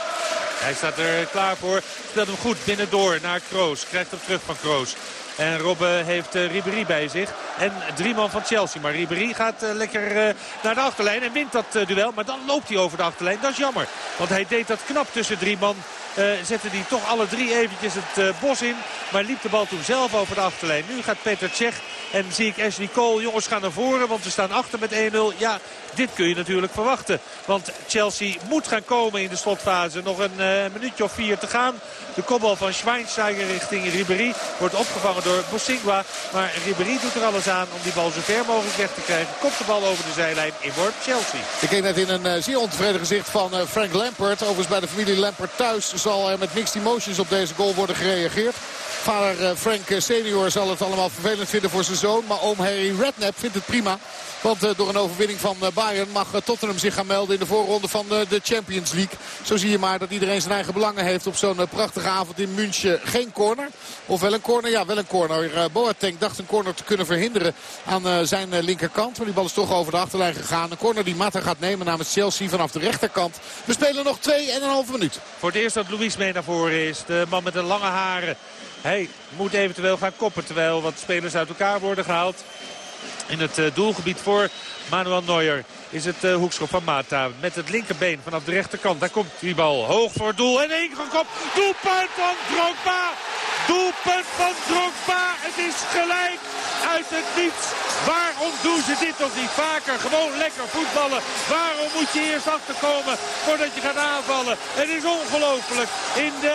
Hij staat er klaar voor. Speelt hem goed binnendoor naar Kroos. Krijgt hem terug van Kroos. En Robben heeft uh, Ribéry bij zich. En drie man van Chelsea. Maar Ribéry gaat uh, lekker uh, naar de achterlijn en wint dat duel. Maar dan loopt hij over de achterlijn. Dat is jammer. Want hij deed dat knap tussen drie man uh, zetten die toch alle drie eventjes het bos in. Maar liep de bal toen zelf over de achterlijn. Nu gaat Peter Tsjech en zie ik Ashley Cole. Jongens gaan naar voren, want ze staan achter met 1-0. Ja, dit kun je natuurlijk verwachten. Want Chelsea moet gaan komen in de slotfase. Nog een minuutje of vier te gaan. De kopbal van Schweinsteiger richting Ribéry wordt opgevangen door Bosingwa. Maar Ribéry doet er alles aan om die bal zo ver mogelijk weg te krijgen. Komt de bal over de zijlijn in worp Chelsea. Ik keek net in een uh, zeer ontevreden gezicht van uh, Frank Lampert. Overigens bij de familie Lampert thuis zal er met mixed emotions op deze goal worden gereageerd. Vader Frank senior zal het allemaal vervelend vinden voor zijn zoon. Maar oom Harry Redknapp vindt het prima. Want uh, door een overwinning van Bayern mag Tottenham zich gaan melden in de voorronde van de Champions League. Zo zie je maar dat iedereen zijn eigen belangen heeft op zo'n prachtige avond in München. Geen corner. Of wel een corner? Ja, wel een corner. Boateng dacht een corner te kunnen verhinderen aan zijn linkerkant. Maar die bal is toch over de achterlijn gegaan. Een corner die Mata gaat nemen namens Chelsea vanaf de rechterkant. We spelen nog 2,5 minuut. Voor het eerst dat Luis mee naar voren is. De man met de lange haren. Hij moet eventueel gaan koppen terwijl wat spelers uit elkaar worden gehaald. In het uh, doelgebied voor Manuel Neuer is het uh, hoekschop van Mata. Met het linkerbeen vanaf de rechterkant. Daar komt die bal hoog voor het doel. En één kop. Doelpunt van Drogba. Doelpunt van Drogba. Het is gelijk uit het niets. Waarom doen ze dit nog niet vaker? Gewoon lekker voetballen. Waarom moet je eerst achterkomen voordat je gaat aanvallen? Het is ongelooflijk. In de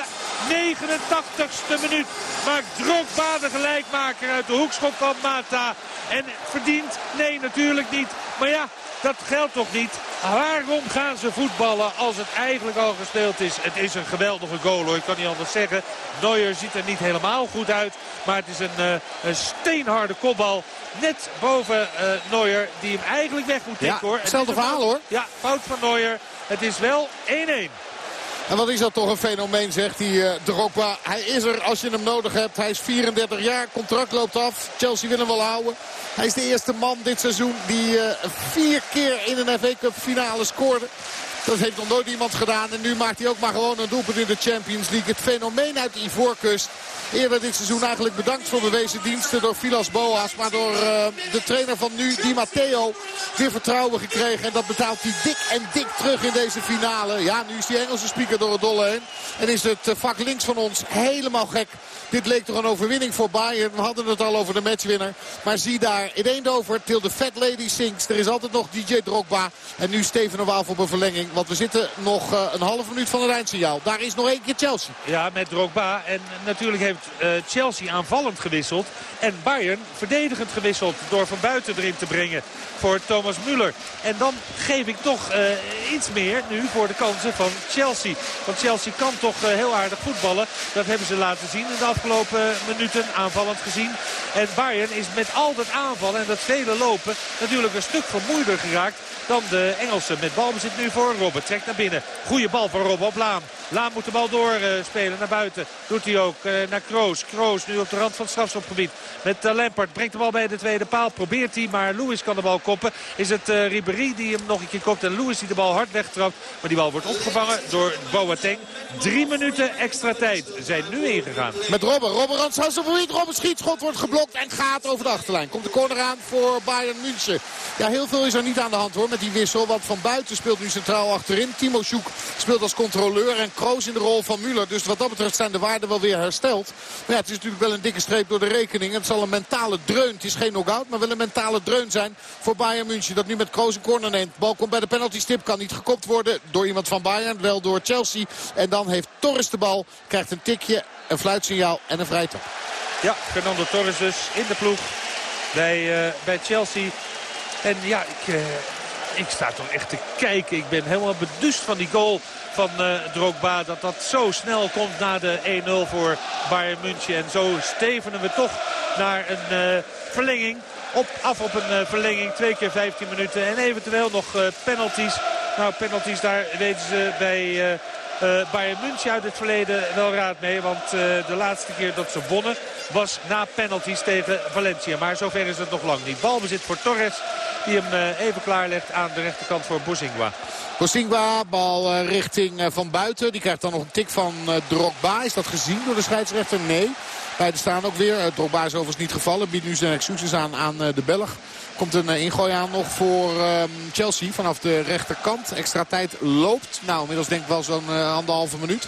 89ste minuut maakt Drogba de gelijkmaker uit de hoekschop van Mata. En verdient? Nee, natuurlijk niet. Maar ja, dat geldt toch niet. Waarom gaan ze voetballen als het eigenlijk al gespeeld is? Het is een geweldige goal hoor, ik kan niet anders zeggen. Neuer ziet er niet helemaal goed uit. Maar het is een, uh, een steenharde kopbal. Net boven uh, Neuer, die hem eigenlijk weg moet tikken ja, hoor. Hetzelfde verhaal hoor. Ja, fout van Neuer. Het is wel 1-1. En wat is dat toch een fenomeen, zegt die uh, Drogba. Hij is er als je hem nodig hebt. Hij is 34 jaar, contract loopt af. Chelsea wil hem wel houden. Hij is de eerste man dit seizoen die uh, vier keer in een FA Cup finale scoorde. Dat heeft nog nooit iemand gedaan. En nu maakt hij ook maar gewoon een doelpunt in de Champions League. Het fenomeen uit Ivoorkust. Eerder dit seizoen eigenlijk bedankt voor bewezen diensten door Vilas Boas. Maar door uh, de trainer van nu, Di Matteo, weer vertrouwen gekregen. En dat betaalt hij dik en dik terug in deze finale. Ja, nu is die Engelse speaker door het dolle heen. En is het vak links van ons helemaal gek. Dit leek toch een overwinning voor Bayern. We hadden het al over de matchwinner. Maar zie daar in Eindhoven till de Fat Lady sinks. Er is altijd nog DJ Drogba. En nu Steven Waal op een verlenging. Want we zitten nog uh, een halve minuut van het eindsignaal. Daar is nog één keer Chelsea. Ja, met Drogba. En natuurlijk heeft uh, Chelsea aanvallend gewisseld. En Bayern verdedigend gewisseld. Door van buiten erin te brengen voor Thomas Müller. En dan geef ik toch uh, iets meer nu voor de kansen van Chelsea. Want Chelsea kan toch heel aardig voetballen. Dat hebben ze laten zien in de afgelopen minuten aanvallend gezien. En Bayern is met al dat aanvallen en dat vele lopen natuurlijk een stuk vermoeider geraakt dan de Engelsen. Met balbezit nu voor Robben. Trekt naar binnen. Goede bal voor Robben op Laam. Laam moet de bal doorspelen naar buiten. Doet hij ook uh, naar Kroos. Kroos nu op de rand van het strafschopgebied. Met uh, Lampard brengt de bal bij de tweede paal. Probeert hij, maar Lewis kan de bal koppen. Is het Ribéry die hem nog een keer kopt. En Lewis die de bal hard wegtrapt. Maar die bal wordt opgevangen door Boateng. Drie minuten extra tijd zijn nu ingegaan. Met Robben. Robben Ranshausen Robben schiet. Schot wordt geblokt en gaat over de achterlijn. Komt de corner aan voor Bayern München. Ja, heel veel is er niet aan de hand hoor met die wissel. Want van buiten speelt nu centraal achterin. Timo Sjoek speelt als controleur. En Kroos in de rol van Müller. Dus wat dat betreft zijn de waarden wel weer hersteld. Maar het is natuurlijk wel een dikke streep door de rekening. Het zal een mentale dreun. Het is geen knock-out, maar wel een mentale dreun zijn voor Bayern München. Dat nu met Kroos een corner neemt. Bal komt bij de penalty stip. Kan niet gekopt worden door iemand van Bayern. Wel door Chelsea. En dan heeft Torres de bal. Krijgt een tikje, een fluitsignaal en een vrije Ja, Fernando Torres dus in de ploeg bij, uh, bij Chelsea. En ja, ik, uh, ik sta toch echt te kijken. Ik ben helemaal beduust van die goal van uh, Drogba. Dat dat zo snel komt na de 1-0 voor Bayern München. En zo stevenen we toch naar een uh, verlenging. Op, af op een uh, verlenging. Twee keer 15 minuten. En eventueel nog penalties. Nou, penalties daar weten ze bij... Uh, Bayern München uit het verleden wel raad mee. Want uh, de laatste keer dat ze wonnen was na penalties tegen Valencia. Maar zover is het nog lang niet. Balbezit voor Torres. Die hem uh, even klaarlegt aan de rechterkant voor Bozingwa. Bosingwa, bal richting Van Buiten. Die krijgt dan nog een tik van Drogba. Is dat gezien door de scheidsrechter? Nee. Beiden staan ook weer. Drogba is overigens niet gevallen. Biedt nu zijn excuses aan aan de Belg. Komt een ingooi aan nog voor ehm, Chelsea vanaf de rechterkant. Extra tijd loopt. Nou, inmiddels denk ik wel zo'n anderhalve minuut.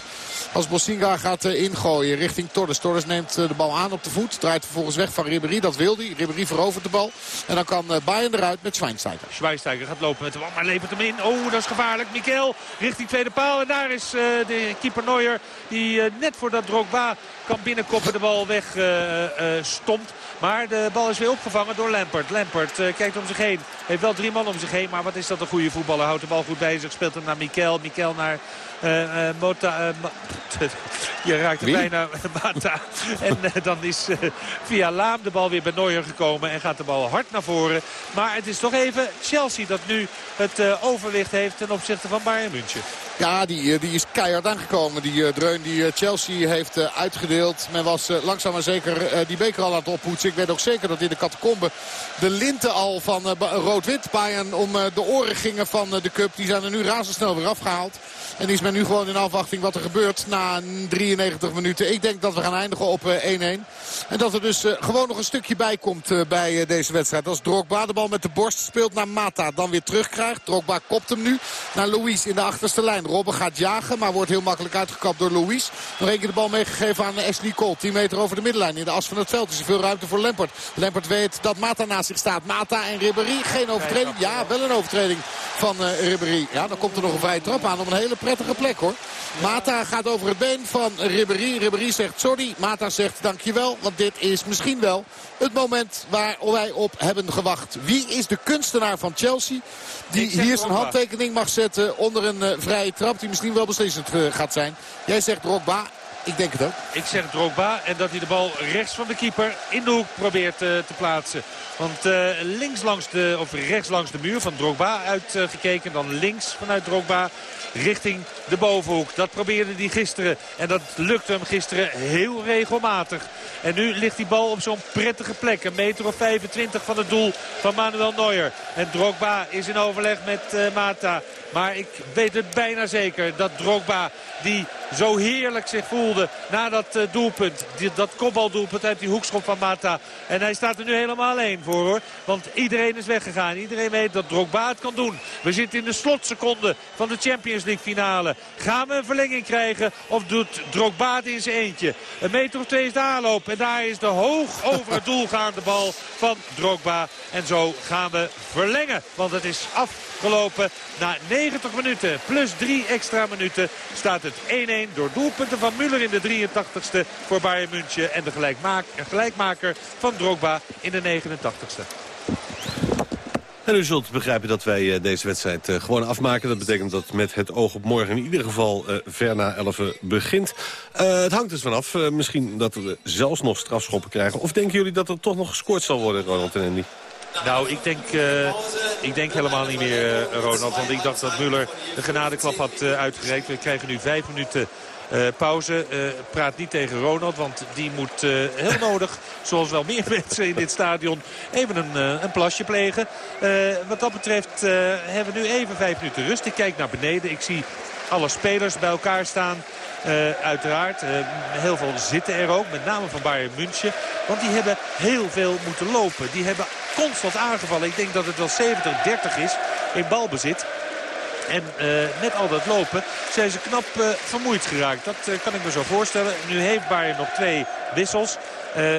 Als Bosinga gaat eh, ingooien richting Torres. Torres neemt eh, de bal aan op de voet. Draait vervolgens weg van Ribéry. Dat wil hij. Ribéry verovert de bal. En dan kan eh, Bayern eruit met Schweinsteiger. Schweinsteiger gaat lopen met de bal. Maar levert hem in. Oh, dat is gevaarlijk. Mikel richting tweede paal. En daar is de keeper Neuer. Die net voordat Drogba kan binnenkoppen de bal weg stomt. Maar de bal is weer opgevangen door Lampert. Lampert kijkt om zich heen. Heeft wel drie man om zich heen. Maar wat is dat een goede voetballer. Houdt de bal goed bij zich. Speelt hem naar Mikel. Mikel naar uh, Mota, je raakt er bijna Mata. En dan is via Laam de bal weer bij Neuer gekomen. En gaat de bal hard naar voren. Maar het is toch even Chelsea dat nu het overwicht heeft ten opzichte van Bayern München. Ja, die, die is keihard aangekomen. Die dreun die Chelsea heeft uitgedeeld. Men was langzaam maar zeker die beker al aan het oppoetsen. Ik weet ook zeker dat in de catacombe de linten al van rood-wit Bayern om de oren gingen van de cup. Die zijn er nu razendsnel weer afgehaald. En is men nu gewoon in afwachting wat er gebeurt na 93 minuten. Ik denk dat we gaan eindigen op 1-1. Eh, en dat er dus eh, gewoon nog een stukje bij komt eh, bij deze wedstrijd. Als Drogba de bal met de borst speelt naar Mata. Dan weer terugkrijgt. Drogba kopt hem nu naar Louis in de achterste lijn. Robben gaat jagen, maar wordt heel makkelijk uitgekapt door Louis. Nog één keer de bal meegegeven aan Ashley Cole. 10 meter over de middenlijn. In de as van het veld is er veel ruimte voor Lampert. Lampert weet dat Mata naast zich staat. Mata en Ribéry. Geen overtreding. Ja, wel een overtreding van Ribéry. Ja, dan komt er nog een vrije trap aan om een hele prettige plek hoor. Mata gaat over het been van Ribéry. Ribéry zegt sorry. Mata zegt dankjewel. Want dit is misschien wel het moment waar wij op hebben gewacht. Wie is de kunstenaar van Chelsea? Die hier zijn handtekening mag zetten onder een uh, vrije trap. Die misschien wel beslissend uh, gaat zijn. Jij zegt Drogba. Ik denk het ook. Ik zeg Drogba en dat hij de bal rechts van de keeper in de hoek probeert uh, te plaatsen. Want uh, links langs de, of rechts langs de muur van Drogba uitgekeken. dan links vanuit Drogba richting de bovenhoek. Dat probeerde hij gisteren. En dat lukte hem gisteren heel regelmatig. En nu ligt die bal op zo'n prettige plek. Een meter of 25 van het doel van Manuel Neuer. En Drogba is in overleg met uh, Mata. Maar ik weet het bijna zeker dat Drogba, die zo heerlijk zich voelde na dat uh, doelpunt. Dat kopbaldoelpunt uit die hoekschop van Mata. En hij staat er nu helemaal alleen voor hoor. Want iedereen is weggegaan. Iedereen weet dat Drogba het kan doen. We zitten in de slotseconde van de Champions League finale. Gaan we een verlenging krijgen of doet Drogba het in zijn eentje? Een meter of twee is de aanloop. En daar is de hoog over het doel gaande bal van Drogba. En zo gaan we verlengen. Want het is afgelopen na 90 minuten. Plus 3 extra minuten staat het 1-1 door doelpunten van Müller in de 83ste voor Bayern München. En de gelijkmaker van Drogba in de 89ste. En u zult begrijpen dat wij eh, deze wedstrijd eh, gewoon afmaken. Dat betekent dat met het oog op morgen in ieder geval uh, ver na 11 begint. Uh, het hangt dus vanaf. Uh, misschien dat we zelfs nog strafschoppen krijgen. Of denken jullie dat er toch nog gescoord zal worden, Ronald en Andy? Nou, ik denk, uh, ik denk helemaal niet meer, Ronald. Want ik dacht dat Muller de genadeklap had uitgereikt. We krijgen nu vijf minuten uh, pauze. Uh, praat niet tegen Ronald, want die moet uh, heel nodig, zoals wel meer mensen in dit stadion, even een, een plasje plegen. wat dat betreft hebben we nu even vijf minuten rust. Ik kijk naar beneden. Ik zie alle spelers bij elkaar staan. Uiteraard. Heel veel zitten er ook. Met name van Bayern München. Want die hebben heel veel moeten lopen. Die hebben constant aangevallen. Ik denk dat het wel 70-30 is in balbezit. En uh, met al dat lopen zijn ze knap uh, vermoeid geraakt. Dat uh, kan ik me zo voorstellen. Nu heeft Bayern nog twee wissels.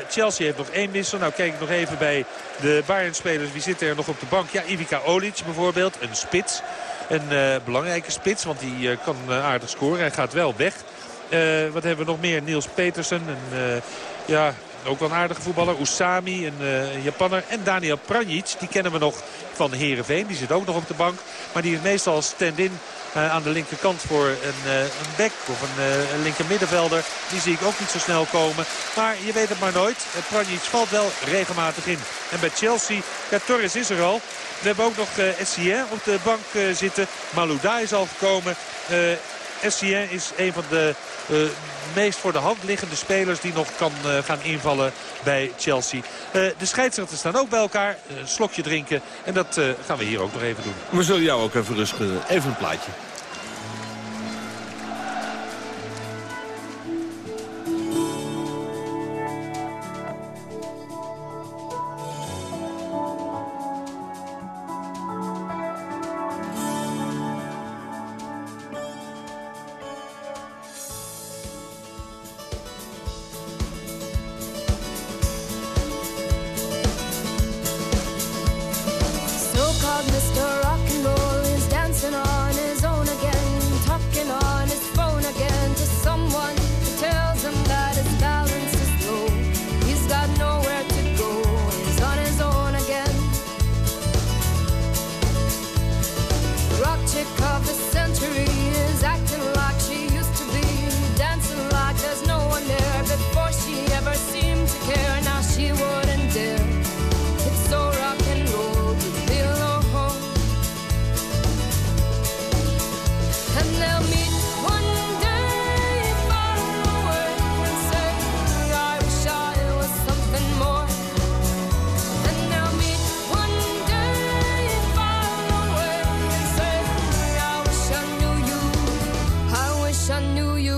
Chelsea heeft nog één wissel. Nou kijk ik nog even bij de Bayern-spelers. Wie zit er nog op de bank? Ja, Ivica Olic bijvoorbeeld. Een spits. Een belangrijke spits, want die kan aardig scoren. Hij gaat wel weg. wat hebben we nog meer? Niels Petersen. Ja, ook wel een aardige voetballer. Usami, een uh, Japanner. En Daniel Pranjic, die kennen we nog van Herenveen. Die zit ook nog op de bank. Maar die is meestal stand-in uh, aan de linkerkant voor een, uh, een back of een, een linker middenvelder. Die zie ik ook niet zo snel komen. Maar je weet het maar nooit. Pranjic valt wel regelmatig in. En bij Chelsea, ja, Torres is er al. We hebben ook nog uh, Essien op de bank zitten. Malouda is al gekomen. Essien is een van de meest voor de hand liggende spelers die nog kan gaan invallen bij Chelsea. de scheidsrechters staan ook bij elkaar. Een slokje drinken. En dat gaan we hier ook nog even doen. We zullen jou ook even rusten. Even een plaatje.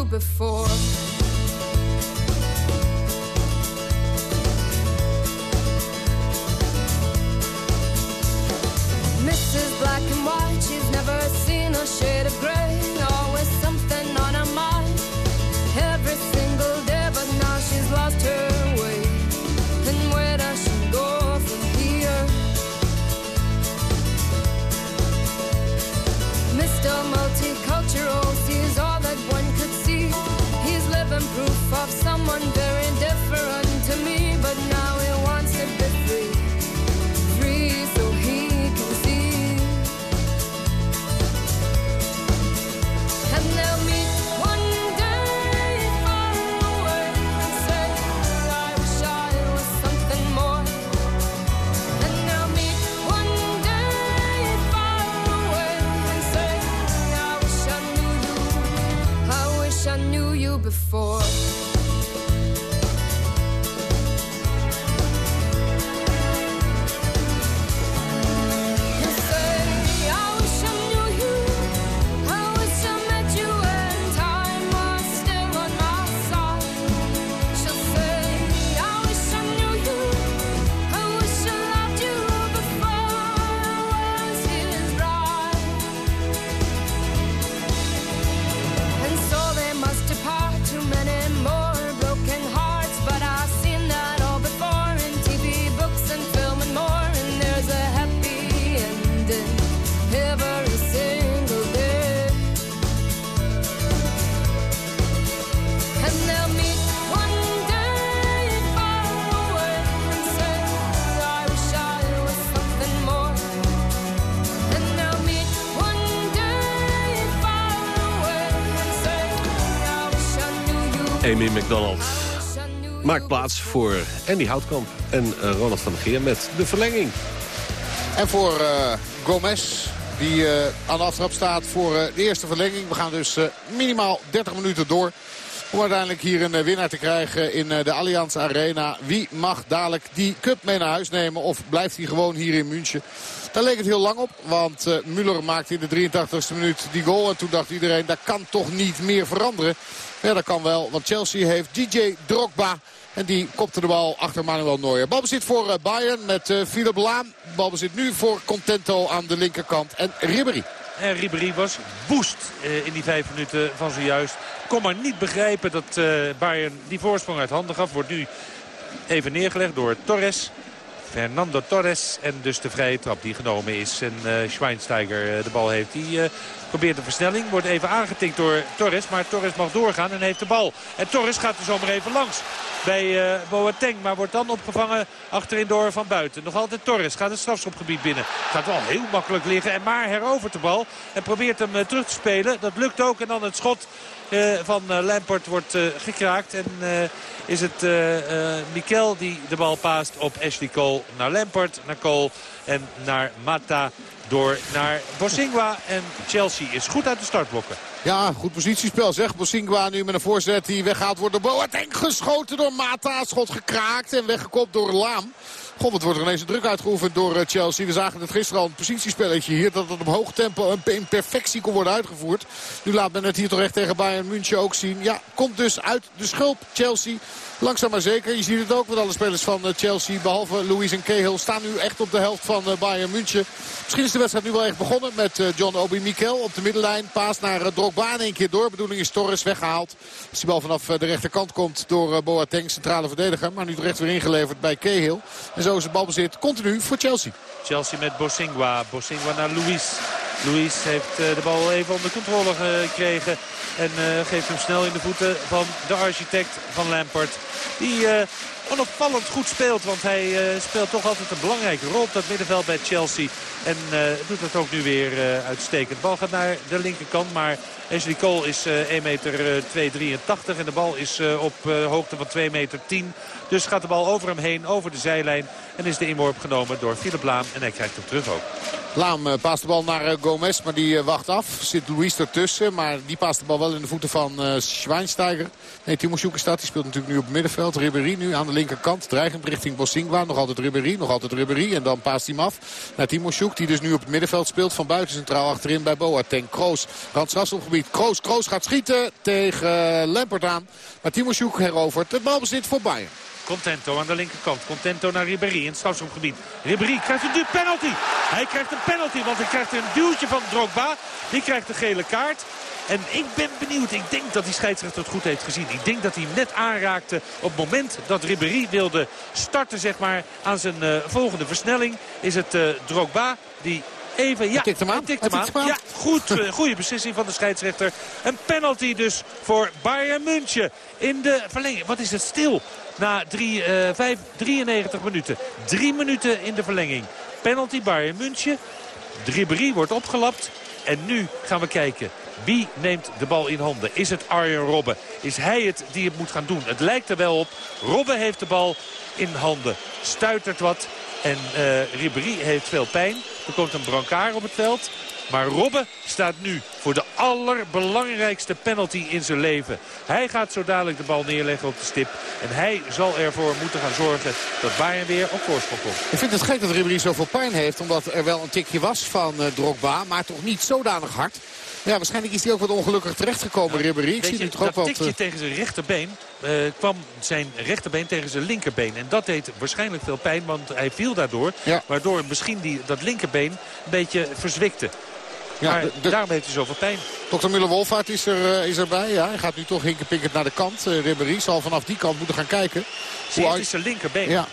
before. Amy McDonald. Maakt plaats voor Andy Houtkamp en uh, Ronald van der Geer met de verlenging. En voor uh, Gomez, die uh, aan de aftrap staat voor de eerste verlenging. We gaan dus minimaal 30 minuten door. Om uiteindelijk hier een winnaar te krijgen in de Allianz Arena. Wie mag dadelijk die cup mee naar huis nemen? Of blijft hij gewoon hier in München? Daar leek het heel lang op. Want Müller maakte in de 83ste minuut die goal. En toen dacht iedereen, dat kan toch niet meer veranderen. Ja, dat kan wel. Want Chelsea heeft DJ Drogba. En die kopte de bal achter Manuel Neuer. Balbezit voor uh, Bayern met uh, Philip Laam. Balbezit nu voor Contento aan de linkerkant. En Ribéry. En Ribéry was woest uh, in die vijf minuten van zojuist. Kon maar niet begrijpen dat Bayern die voorsprong uit handen gaf. Wordt nu even neergelegd door Torres. Fernando Torres. En dus de vrije trap die genomen is. En uh, Schweinsteiger uh, de bal heeft. Die uh, probeert de versnelling. Wordt even aangetikt door Torres. Maar Torres mag doorgaan en heeft de bal. En Torres gaat er zomaar even langs bij uh, Boateng. Maar wordt dan opgevangen achterin door van buiten. Nog altijd Torres gaat het strafschopgebied binnen. Gaat wel heel makkelijk liggen. En maar herovert de bal. En probeert hem terug te spelen. Dat lukt ook. En dan het schot van uh, Lampert wordt uh, gekraakt. En is het Mikel die de bal paast op Ashley Cole naar Lampert, naar Cole en naar Mata door naar Bosingwa. En Chelsea is goed uit de startblokken. Ja, goed positiespel zeg. Bosingwa nu met een voorzet die weggaat wordt door Boateng. Geschoten door Mata. Schot gekraakt en weggekopt door Laam. God, wat wordt er ineens een druk uitgeoefend door eh, Chelsea. We zagen het gisteren al een positiespelletje hier. Dat het op hoog tempo in perfectie kon worden uitgevoerd. Nu laat men het hier toch echt tegen Bayern München ook zien. Ja, komt dus uit de schulp Chelsea. Langzaam maar zeker. Je ziet het ook met alle spelers van eh, Chelsea. Behalve Louise en Cahill staan nu echt op de helft van eh, Bayern München. Misschien is de wedstrijd nu wel echt begonnen met John Obi Mikel op de middenlijn. Paas naar Drogba in één keer door. Bedoeling is Torres weggehaald. Als die bal vanaf de rechterkant komt door Boateng, centrale verdediger. Maar nu terecht weer ingeleverd bij Cahill. En is het balbezit continu voor Chelsea. Chelsea met Bosingwa. Bosingwa naar Luis. Luis heeft eh, de bal even onder controle gekregen. En eh, geeft hem snel in de voeten van de architect van Lampard. Die uh, onopvallend goed speelt. Want hij speelt toch altijd een belangrijke rol op dat middenveld bij Chelsea. En doet dat ook nu weer uitstekend. De bal gaat naar de linkerkant. Maar Ashley Cole is 1 meter 2,83. En de bal is op hoogte van 2 meter 10. Dus gaat de bal over hem heen, over de zijlijn. En is de inworp genomen door Philip Laam. En hij krijgt hem terug ook. Laam paast de bal naar Gomez, maar die wacht af. Zit Luis ertussen, maar die paast de bal wel in de voeten van Schweinsteiger. Nee, Timo Sjoeke staat. Die speelt natuurlijk nu op het middenveld. Ribéry nu aan de linkerkant. Dreigend richting Bosingwa. Nog altijd Ribéry, nog altijd Ribéry. En dan paast hij hem af naar Timo Sjoek. Die dus nu op het middenveld speelt. Van buiten centraal achterin bij Boateng. Kroos, gebied. Kroos, Kroos gaat schieten tegen Lampert aan. Maar Timo Sjoek herovert. Het balbezit voor Bayern. Contento aan de linkerkant. Contento naar Ribéry in het strafschopgebied. Ribéry krijgt een penalty. Hij krijgt een penalty, want hij krijgt een duwtje van Drogba. Die krijgt de gele kaart. En ik ben benieuwd. Ik denk dat die scheidsrechter het goed heeft gezien. Ik denk dat hij hem net aanraakte op het moment dat Ribéry wilde starten zeg maar, aan zijn uh, volgende versnelling. Is het uh, Drogba die even... Ja, tikt hem aan. Tikt hem aan. Ja, goed, uh, goede beslissing van de scheidsrechter. Een penalty dus voor Bayern München. In de verlenging. Wat is het stil? na drie, uh, vijf, 93 minuten. Drie minuten in de verlenging. Penalty Bayern München. Ribéry wordt opgelapt. En nu gaan we kijken. Wie neemt de bal in handen? Is het Arjen Robben? Is hij het die het moet gaan doen? Het lijkt er wel op. Robben heeft de bal in handen. Stuitert wat. En uh, Ribéry heeft veel pijn. Er komt een brancard op het veld. Maar Robben staat nu voor de allerbelangrijkste penalty in zijn leven. Hij gaat zo dadelijk de bal neerleggen op de stip. En hij zal ervoor moeten gaan zorgen dat Bayern weer op voorsprong komt. Ik vind het gek dat Ribéry zoveel pijn heeft. Omdat er wel een tikje was van uh, Drogba. Maar toch niet zodanig hard. Ja, waarschijnlijk is hij ook wat ongelukkig terechtgekomen, nou, Ribéry. Ik zie het toch ook wat... tikje tegen zijn rechterbeen uh, kwam zijn rechterbeen tegen zijn linkerbeen. En dat deed waarschijnlijk veel pijn, want hij viel daardoor. Ja. Waardoor misschien die, dat linkerbeen een beetje verzwikte. Ja, maar de, daarom heeft hij zoveel pijn. Dr. Muller-Wolvaart is, er, uh, is erbij. Ja, hij gaat nu toch hinkenpinkend naar de kant. Uh, Ribéry zal vanaf die kant moeten gaan kijken. Zie, het is zijn linkerbeen. Ja,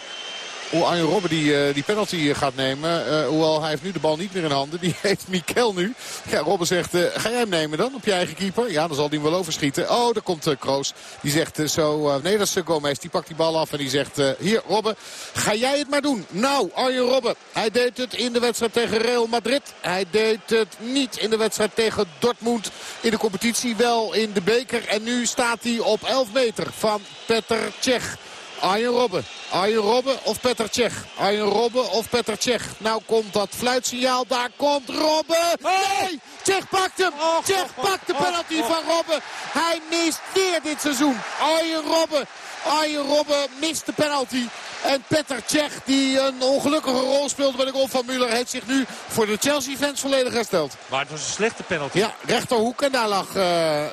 hoe Arjen Robben die, uh, die penalty gaat nemen. Uh, hoewel hij heeft nu de bal niet meer in handen. Die heeft Mikel nu. Ja, Robben zegt, ga jij hem nemen dan op je eigen keeper? Ja, dan zal hij hem wel overschieten. Oh, daar komt Kroos. Die zegt zo, nee dat is Gomez. Die pakt die bal af en die zegt, hier Robben, ga jij het maar doen. Nou, Arjen Robben, hij deed het in de wedstrijd tegen Real Madrid. Hij deed het niet in de wedstrijd tegen Dortmund. In de competitie wel in de beker. En nu staat hij op 11 meter van Petter Cech. Arjen Robben. Arjen Robben of Petter Cech? Arjen Robben of Petter Cech? Nou komt dat fluitsignaal. Daar komt Robben. Nee! Cech pakt hem. Cech pakt de penalty van Robben. Hij mist weer dit seizoen. Arjen Robben. Arjen Robben mist de penalty. En Petter Cech, die een ongelukkige rol speelde bij de goal van Müller... heeft zich nu voor de Chelsea-fans volledig hersteld. Maar het was een slechte penalty. Ja, rechterhoek en daar lag, uh,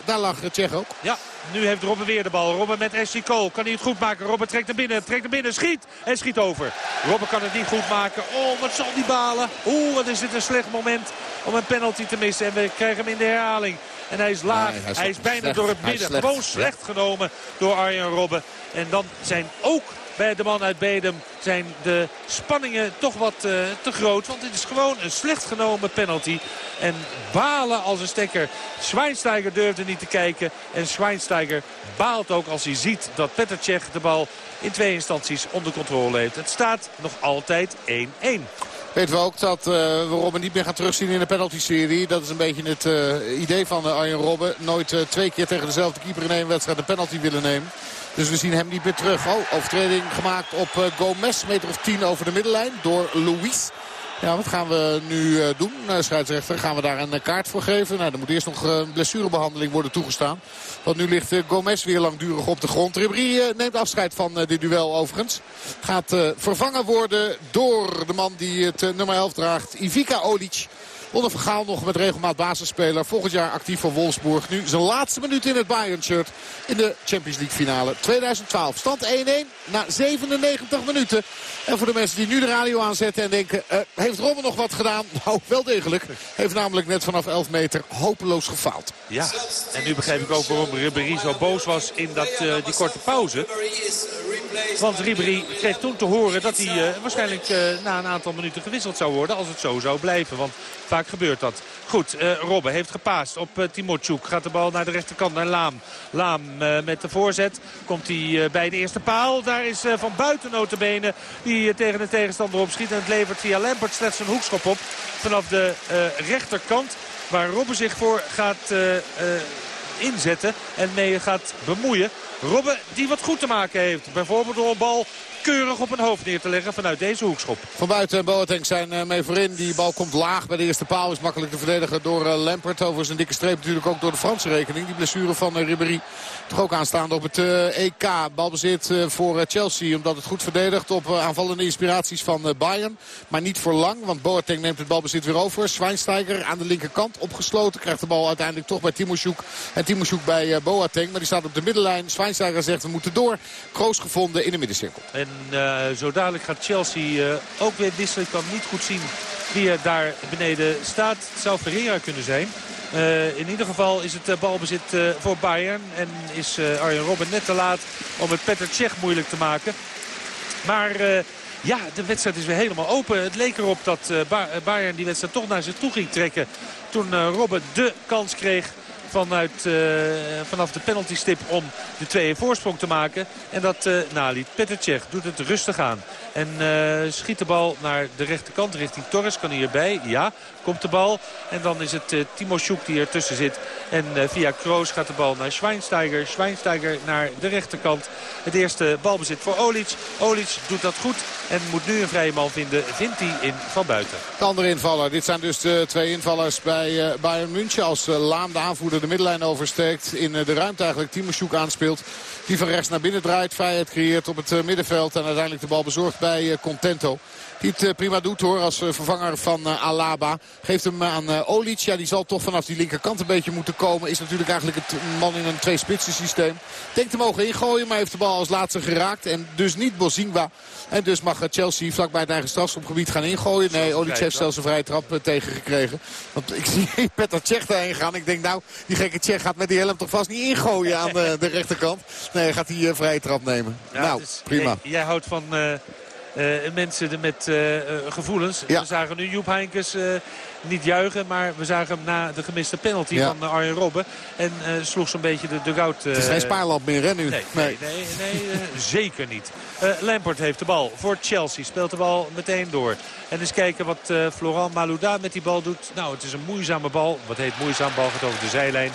daar lag Cech ook. Ja, nu heeft Robben weer de bal. Robben met Ashley Cole. Kan hij het goed maken? Robben trekt er binnen. Trekt er binnen. Schiet. En schiet over. Robben kan het niet goed maken. Oh, wat zal die balen. Oeh, wat is dit een slecht moment om een penalty te missen. En we krijgen hem in de herhaling. En hij is laag. hij, is bijna door het midden. Gewoon slecht genomen door Arjen Robben. En dan zijn ook bij de man uit Bedem zijn de spanningen toch wat uh, te groot. Want het is gewoon een slecht genomen penalty. En balen als een stekker. Schweinsteiger durfde niet te kijken. En Schweinsteiger baalt ook als hij ziet dat Petr Cech de bal in twee instanties onder controle heeft. Het staat nog altijd 1-1. Weten we ook dat uh, we Robben niet meer gaan terugzien in de penalty-serie. Dat is een beetje het uh, idee van Arjen Robben. Nooit twee keer tegen dezelfde keeper in één wedstrijd een penalty willen nemen. Dus we zien hem niet meer terug. Oh, overtreding gemaakt op uh, Gomez. Meter of 10 over de middenlijn door Luis. Ja, wat gaan we nu doen, scheidsrechter? Gaan we daar een kaart voor geven? Nou, er moet eerst nog een blessurebehandeling worden toegestaan. Want nu ligt Gomez weer langdurig op de grond. Ribéry neemt afscheid van dit duel overigens. Gaat vervangen worden door de man die het nummer 11 draagt. Ivica Olic. Onder Vergaal nog met regelmaat basisspeler. Volgend jaar actief voor Wolfsburg. Nu zijn laatste minuut in het Bayern-shirt in de Champions League finale 2012. Stand 1-1 na 97 minuten. En voor de mensen die nu de radio aanzetten en denken... Uh, heeft Robben nog wat gedaan? Nou, wel degelijk. Heeft namelijk net vanaf 11 meter hopeloos gefaald. Ja, en nu begrijp ik ook waarom Ribéry zo boos was in dat, uh, die korte pauze. Want Ribéry kreeg toen te horen dat hij uh, waarschijnlijk na een aantal minuten gewisseld zou worden... als het zo zou blijven. Want Gebeurt dat. Goed, uh, Robben heeft gepaast op uh. Gaat de bal naar de rechterkant, naar Laam. Laam uh, met de voorzet. Komt hij bij de eerste paal. Daar is van buiten notenbenen die tegen de tegenstander opschiet. En het levert via Lampert slechts een hoekschop op. Vanaf de rechterkant. Waar Robben zich voor gaat inzetten. En mee gaat bemoeien. Robben die wat goed te maken heeft. Bijvoorbeeld door een bal keurig op een hoofd neer te leggen vanuit deze hoekschop. Van buiten en Boateng zijn uh, mee voorin. Die bal komt laag bij de eerste paal. Is makkelijk te verdedigen door uh, Lampert. Over zijn dikke streep natuurlijk ook door de Franse rekening. Die blessure van uh, Ribéry. Toch ook aanstaande op het EK. Balbezit voor Chelsea. Omdat het goed verdedigt op aanvallende inspiraties van Bayern. Maar niet voor lang. Want Boateng neemt het balbezit weer over. Schweinsteiger aan de linkerkant opgesloten. Krijgt de bal uiteindelijk toch bij Timoshoek. En Timoshoek bij Boateng. Maar die staat op de middenlijn. Schweinsteiger zegt we moeten door. Kroos gevonden in de middencirkel. En uh, zo dadelijk gaat Chelsea uh, ook weer wisselen. Ik kan niet goed zien wie er daar beneden staat. Het zou Ferreira kunnen zijn. Uh, in ieder geval is het balbezit voor Bayern. En is Arjen Robben net te laat om het Petr Cech moeilijk te maken. Maar ja, de wedstrijd is weer helemaal open. Het leek erop dat Bayern die wedstrijd toch naar zich toe ging trekken. Toen Robben de kans kreeg vanuit, uh, vanaf de penaltystip om de 2 voorsprong te maken. En dat uh, naliet. Petr Cech doet het rustig aan. En uh, schiet de bal naar de rechterkant richting Torres. Kan hierbij. Ja, komt de bal. En dan is het uh, Timo Sjoek die ertussen zit. En uh, via Kroos gaat de bal naar Schweinsteiger. Schweinsteiger naar de rechterkant. Het eerste balbezit voor Olic. Olic doet dat goed. En moet nu een vrije man vinden. Vindt hij in van buiten. De andere invaller. Dit zijn dus de twee invallers bij Bayern München. Als Laam de aanvoerder de middenlijn oversteekt. In de ruimte eigenlijk Timo Sjoek aanspeelt. Die van rechts naar binnen draait. Vrijheid creëert op het middenveld. En uiteindelijk de bal bezorgt bij eh, Contento. Die het eh, prima doet hoor als eh, vervanger van Alaba. Geeft hem aan Olic. Ja, die zal toch vanaf die linkerkant een beetje moeten komen. Is natuurlijk eigenlijk het man in een twee-spitsen systeem. Denkt te mogen ingooien, maar heeft de bal als laatste geraakt. En dus niet Bozingwa. En dus mag Chelsea vlakbij het eigen strafschopgebied gaan ingooien. Nee, Olic heeft zelfs een vrije trap tegengekregen. Want ik zie Petter Tsjech daarheen gaan. Ik denk nou, die gekke Tsjech gaat met die helm toch vast niet ingooien aan de, de rechterkant. Nee, gaat hij vrije trap nemen. nou, prima. Jij, houdt van... Uh, mensen met uh, gevoelens. We zagen nu Joep Heinkes niet juichen. Maar we zagen hem na de gemiste penalty van Arjen Robben. En sloeg zo'n beetje de dugout. Het is geen spaarlamp meer hè nu. Nee, nee, nee, nee zeker niet. Lampert heeft de bal voor Chelsea. Speelt de bal meteen door. En eens kijken wat Florent Malouda met die bal doet. Nou, het is een moeizame bal. Wat heet moeizaam? Bal gaat over de zijlijn.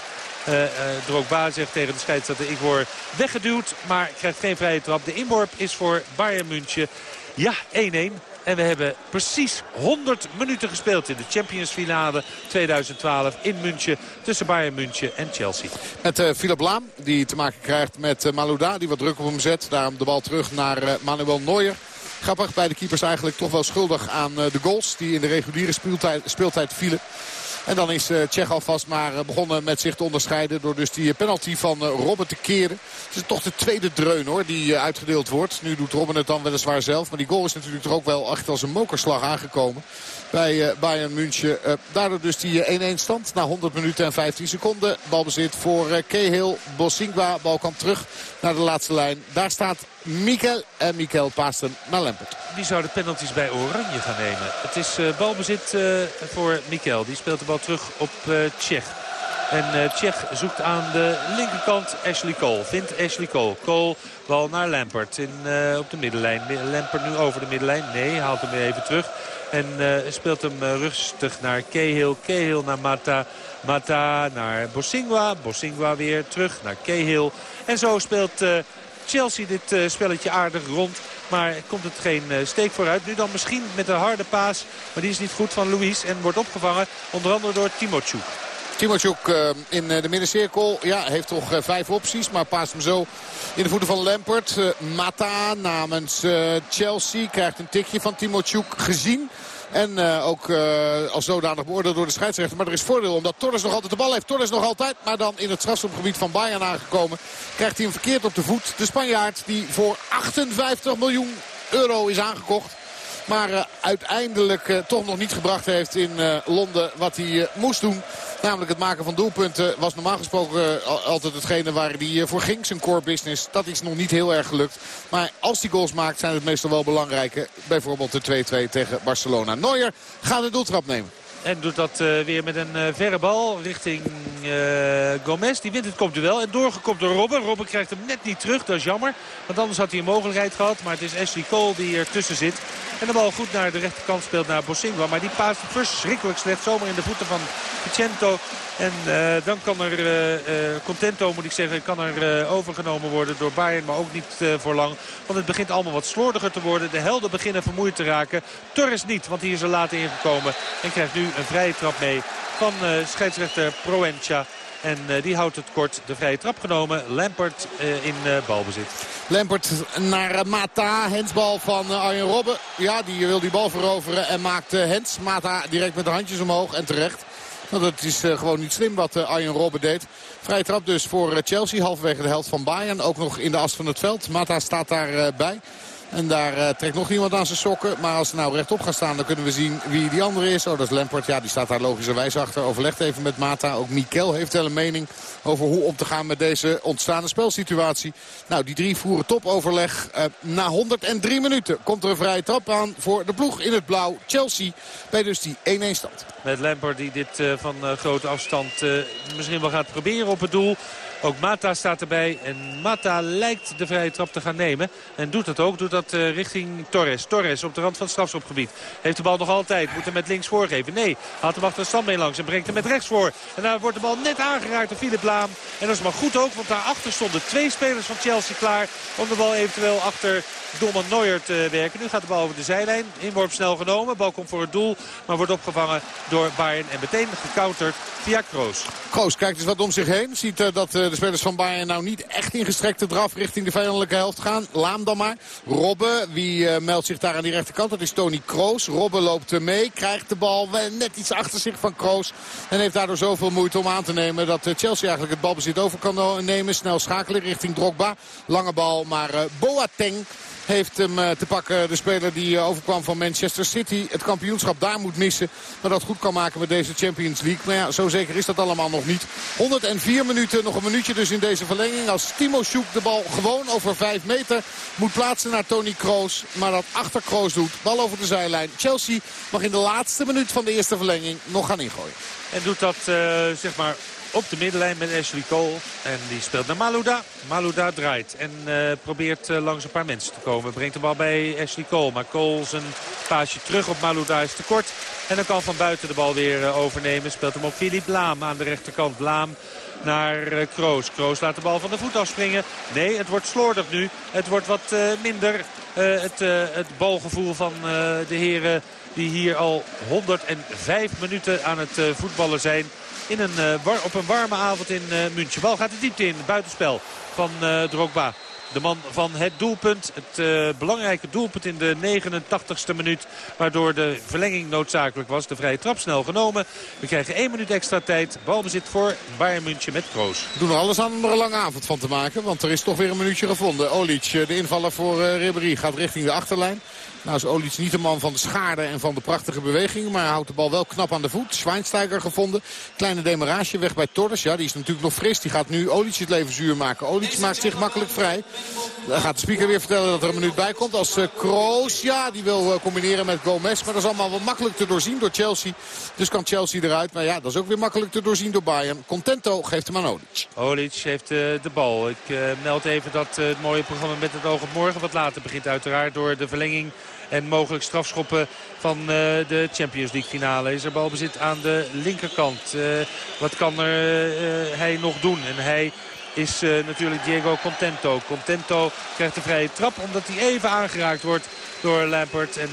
Uh, uh, Drogba zegt tegen de scheidsrechter ik word weggeduwd. Maar krijgt geen vrije trap. De inworp is voor Bayern München. Ja, 1-1. En we hebben precies 100 minuten gespeeld in de Champions Finale 2012 in München. Tussen Bayern München en Chelsea. Met uh, Philip Laam die te maken krijgt met uh, Malouda. Die wat druk op hem zet. Daarom de bal terug naar uh, Manuel Neuer. Grappig bij de keepers eigenlijk toch wel schuldig aan de goals. Die in de reguliere speeltijd, speeltijd vielen. En dan is uh, Tsjech alvast maar eh, begonnen met zich te onderscheiden. Door dus die penalty van Robben te keren. Het is toch de tweede dreun hoor die uitgedeeld wordt. Nu doet Robben het dan weliswaar zelf. Maar die goal is natuurlijk toch ook wel echt als een mokerslag aangekomen bij Bayern München. daardoor dus die 1-1 stand na 100 minuten en 15 seconden. Balbezit voor Cahill. Bosingwa. Bal kan terug naar de laatste lijn. Daar staat Mikel. En Mikel paast naar Lampert. Die zou de penalties bij Oranje gaan nemen. Het is balbezit voor Mikel. Die speelt de bal terug op Tsjech. En Tsjech zoekt aan de linkerkant Ashley Cole. Vindt Ashley Cole. Cole bal naar Lampert in, op de middenlijn. Lampert nu over de middenlijn. Nee, haalt hem weer even terug. En uh, speelt hem rustig naar Cahill. Cahill naar Mata. Mata naar Bosingwa. Bosingwa weer terug naar Cahill. En zo speelt Chelsea dit spelletje aardig rond. Maar komt het geen steek vooruit. Nu dan misschien met een harde paas. Maar die is niet goed van Luis. En wordt opgevangen onder andere door Timotchuk. Timotjuk uh, in de middencirkel. Ja, heeft toch uh, vijf opties. Maar paast hem zo in de voeten van Lampert. Mata namens Chelsea krijgt een tikje van Timotjuk gezien. En ook uh, als zodanig beoordeeld door de scheidsrechter. Maar er is voordeel omdat Torres nog altijd de bal heeft. Torres nog altijd, maar dan in het strafschopgebied van Bayern aangekomen. Krijgt hij hem verkeerd op de voet. De Spanjaard die voor 58 miljoen euro is aangekocht. Maar uh, uiteindelijk toch nog niet gebracht heeft in Londen wat hij moest doen. Namelijk het maken van doelpunten was normaal gesproken altijd hetgene waar hij voor ging. Zijn core business. Dat is nog niet heel erg gelukt. Maar als hij goals maakt zijn het meestal wel belangrijke. Bijvoorbeeld de 2-2 tegen Barcelona. Neuer gaat de doeltrap nemen. En doet dat weer met een verre bal richting uh, Gomez. Die wint het kopduel. En doorgekopt door Robben. Robben krijgt hem net niet terug. Dat is jammer. Want anders had hij een mogelijkheid gehad. Maar het is Ashley Cole die ertussen zit. En de bal goed naar de rechterkant speelt naar Bosingwa. Maar die paast verschrikkelijk slecht. Zomaar in de voeten van Vicento. En uh, dan kan er, uh, uh, Contento moet ik zeggen, kan er overgenomen worden door Bayern. Maar ook niet voor lang. Want het begint allemaal wat slordiger te worden. De helden beginnen vermoeid te raken. Torres niet, want die is er later ingekomen. En krijgt nu een vrije trap mee van scheidsrechter Proencha. En uh, die houdt het kort. De vrije trap genomen. Lampert uh, in uh, balbezit. Lampert naar Mata. Hensbal van Arjen Robben. Ja, die wil die bal veroveren en maakt Hens. Mata direct met de handjes omhoog en terecht. Want het is gewoon niet slim wat Arjen Robben deed. Vrije trap dus voor Chelsea. Halverwege de helft van Bayern. Ook nog in de as van het veld. Mata staat daarbij. bij. En daar uh, trekt nog iemand aan zijn sokken. Maar als ze nou rechtop gaan staan, dan kunnen we zien wie die andere is. Oh, dat is Lampert. Ja, die staat daar logischerwijs achter. Overlegt even met Mata. Ook Mikel heeft wel een mening over hoe om te gaan met deze ontstaande spelsituatie. Nou, die drie voeren topoverleg. Uh, na 103 minuten komt er een vrije trap aan voor de ploeg in het blauw. Chelsea bij dus die 1-1 stand. Met Lampert die dit uh, van grote afstand misschien wel gaat proberen op het doel. Ook Mata staat erbij. En Mata lijkt de vrije trap te gaan nemen. En doet het ook. Doet dat uh, richting Torres. Torres op de rand van het strafschopgebied. Heeft de bal nog altijd. Moet hem met links voorgeven. Nee. Haalt hem achter de standbeen langs. En brengt hem met rechts voor. En daar wordt de bal net aangeraakt door Philip Laam. En dat is maar goed ook. Want daarachter stonden twee spelers van Chelsea klaar. Om de bal eventueel achter Doelman Neuer te werken. Nu gaat de bal over de zijlijn. Inworp snel genomen. Bal komt voor het doel. Maar wordt opgevangen door Bayern. En meteen gecounterd via Kroos. Kroos kijkt eens wat om zich heen. Ziet uh, dat uh, de spelers van Bayern nou niet echt in gestrekte draf richting de vijandelijke helft gaan. Laam dan maar. Robben, wie uh, meldt zich daar aan die rechterkant? Dat is Tony Kroos. Robben loopt mee. Krijgt de bal net iets achter zich van Kroos. En heeft daardoor zoveel moeite om aan te nemen dat Chelsea eigenlijk het balbezit over kan nemen. Snel schakelen richting Drogba. Lange bal, maar Boateng heeft hem eh, te pakken. De speler die eh, overkwam van Manchester City. Het kampioenschap daar moet missen. Maar dat goed kan maken met deze Champions League. Maar ja, zo zeker is dat allemaal nog niet. 104 minuten, nog een dus in deze verlenging. Als Timo Sjoek de bal gewoon over 5 meter moet plaatsen naar Tony Kroos. Maar dat achter Kroos doet. Bal over de zijlijn. Chelsea mag in de laatste minuut van de eerste verlenging nog gaan ingooien. En doet dat uh, zeg maar op de middenlijn met Ashley Cole. En die speelt naar Malouda. Malouda draait en uh, probeert uh, langs een paar mensen te komen. Brengt de bal bij Ashley Cole. Maar Cole zijn paasje terug op Malouda is te kort. En dan kan van buiten de bal weer uh, overnemen. Speelt hem op Philippe Blaam aan de rechterkant. Blaam naar Kroos. Kroos laat de bal van de voet afspringen. Nee, het wordt slordig nu. Het wordt wat minder het, het balgevoel van de heren die hier al 105 minuten aan het voetballen zijn in een, uh, op een warme avond in uh, München. Bal gaat de diepte in, buitenspel van Drogba. De man van het doelpunt. Het belangrijke doelpunt in de 89ste minuut. Waardoor de verlenging noodzakelijk was. De vrije trap snel genomen. We krijgen één minuut extra tijd. Balbezit voor Bayern München met Kroos. We doen er alles aan om er een lange avond van te maken. Want er is toch weer een minuutje gevonden. Olic, de invaller voor uh, Ribéry, gaat richting de achterlijn. Nou is Olic niet de man van de schade en van de prachtige bewegingen. Maar hij houdt de bal wel knap aan de voet. Schweinsteiger gevonden. Kleine demarage weg bij Torres. Ja, die is natuurlijk nog fris. Die gaat nu Olic het leven zuur maken. Olic maakt zich makkelijk vrij. Dan gaat de speaker weer vertellen dat er een minuut bij komt. Als uh, Kroos, ja, die wil uh, combineren met Gomez. Maar dat is allemaal wel makkelijk te doorzien door Chelsea. Dus kan Chelsea eruit. Maar ja, dat is ook weer makkelijk te doorzien door Bayern. Contento geeft hem aan Olic. Olic heeft uh, de bal. Ik meld even dat het mooie programma met het oog op morgen wat later begint. Uiteraard door de verlenging en mogelijk strafschoppen van uh, de Champions League finale. Is er balbezit aan de linkerkant. Uh, wat kan er, uh, hij nog doen? En hij is natuurlijk Diego Contento. Contento krijgt de vrije trap omdat hij even aangeraakt wordt door Lampert. En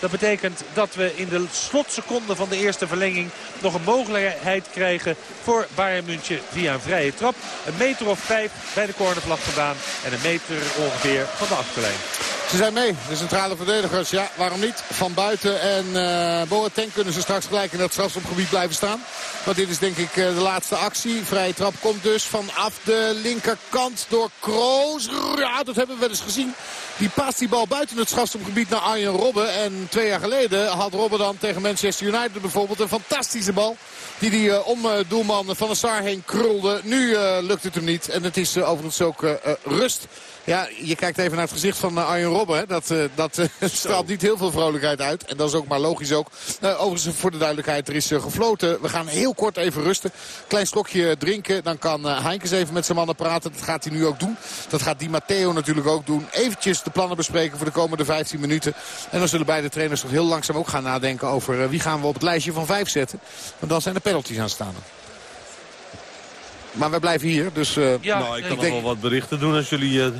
dat betekent dat we in de slotseconde van de eerste verlenging nog een mogelijkheid krijgen voor Bayern München via een vrije trap. Een meter of vijf bij de cornervlag vandaan en een meter ongeveer van de achterlijn. Ze zijn mee, de centrale verdedigers. Ja, waarom niet? Van buiten en uh, Boateng kunnen ze straks gelijk in dat strafschopgebied blijven staan. Want dit is denk ik uh, de laatste actie. Vrije trap komt dus vanaf de linkerkant door Kroos. Ja, dat hebben we wel eens gezien. Die paast die bal buiten het strafschopgebied naar Arjen Robben. En twee jaar geleden had Robben dan tegen Manchester United bijvoorbeeld een fantastische bal. Die die uh, om uh, doelman van de Sar heen krulde. Nu uh, lukt het hem niet. En het is overigens ook rust. Ja, je kijkt even naar het gezicht van Arjen Robben. Dat, dat uh, straalt niet heel veel vrolijkheid uit. En dat is ook maar logisch ook. Uh, overigens voor de duidelijkheid, er is gefloten. We gaan heel kort even rusten. Klein slokje drinken. Dan kan Heinkes even met zijn mannen praten. Dat gaat hij nu ook doen. Dat gaat Di Matteo natuurlijk ook doen. Eventjes de plannen bespreken voor de komende 15 minuten. En dan zullen beide trainers toch heel langzaam ook gaan nadenken over wie gaan we op het lijstje van 5 zetten. Want dan zijn de penalties aan staan. Maar wij blijven hier, dus... Uh, ja, nou, ik kan nog denk... wel wat berichten doen als jullie...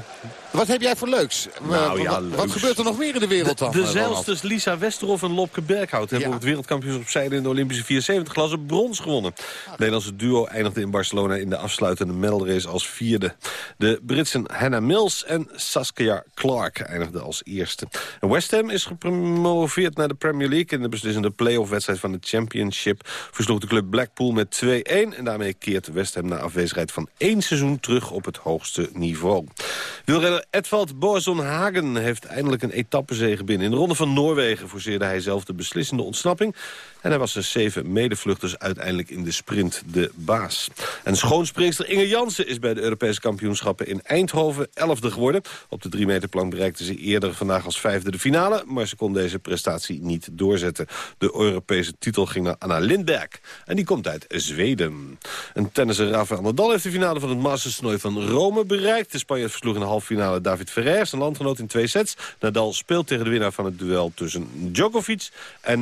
Wat heb jij voor leuks? Nou, ja, wat, wat, gebeurt er nog meer in de wereld dan? De, de zeilsters Lisa Westerhof en Lopke Berghout... hebben ja. op het wereldkampioenschap op zeilen in de Olympische 74 klasse brons gewonnen. Het Nederlandse duo eindigde in Barcelona in de afsluitende medalrace als vierde. De Britsen Hannah Mills en Saskia Clark eindigden als eerste. En West Ham is gepromoveerd naar de Premier League... in de beslissende play-off wedstrijd van de Championship. Versloeg de club Blackpool met 2-1 en daarmee keert West Ham na afwezigheid van één seizoen terug op het hoogste niveau. Wielrenner Edvald Boasson Hagen heeft eindelijk een etappezege binnen. In de Ronde van Noorwegen forceerde hij zelf de beslissende ontsnapping. En hij was de zeven medevluchters uiteindelijk in de sprint de baas. En schoonspringster Inge Jansen is bij de Europese kampioenschappen in Eindhoven elfde geworden. Op de drie meter plank bereikte ze eerder vandaag als vijfde de finale. Maar ze kon deze prestatie niet doorzetten. De Europese titel ging naar Anna Lindberg. En die komt uit Zweden. Een tennisser Rafael Nadal heeft de finale van het Masters van Rome bereikt. De Spanjaard versloeg in de halve finale David Ferrer, zijn landgenoot in twee sets. Nadal speelt tegen de winnaar van het duel tussen Djokovic en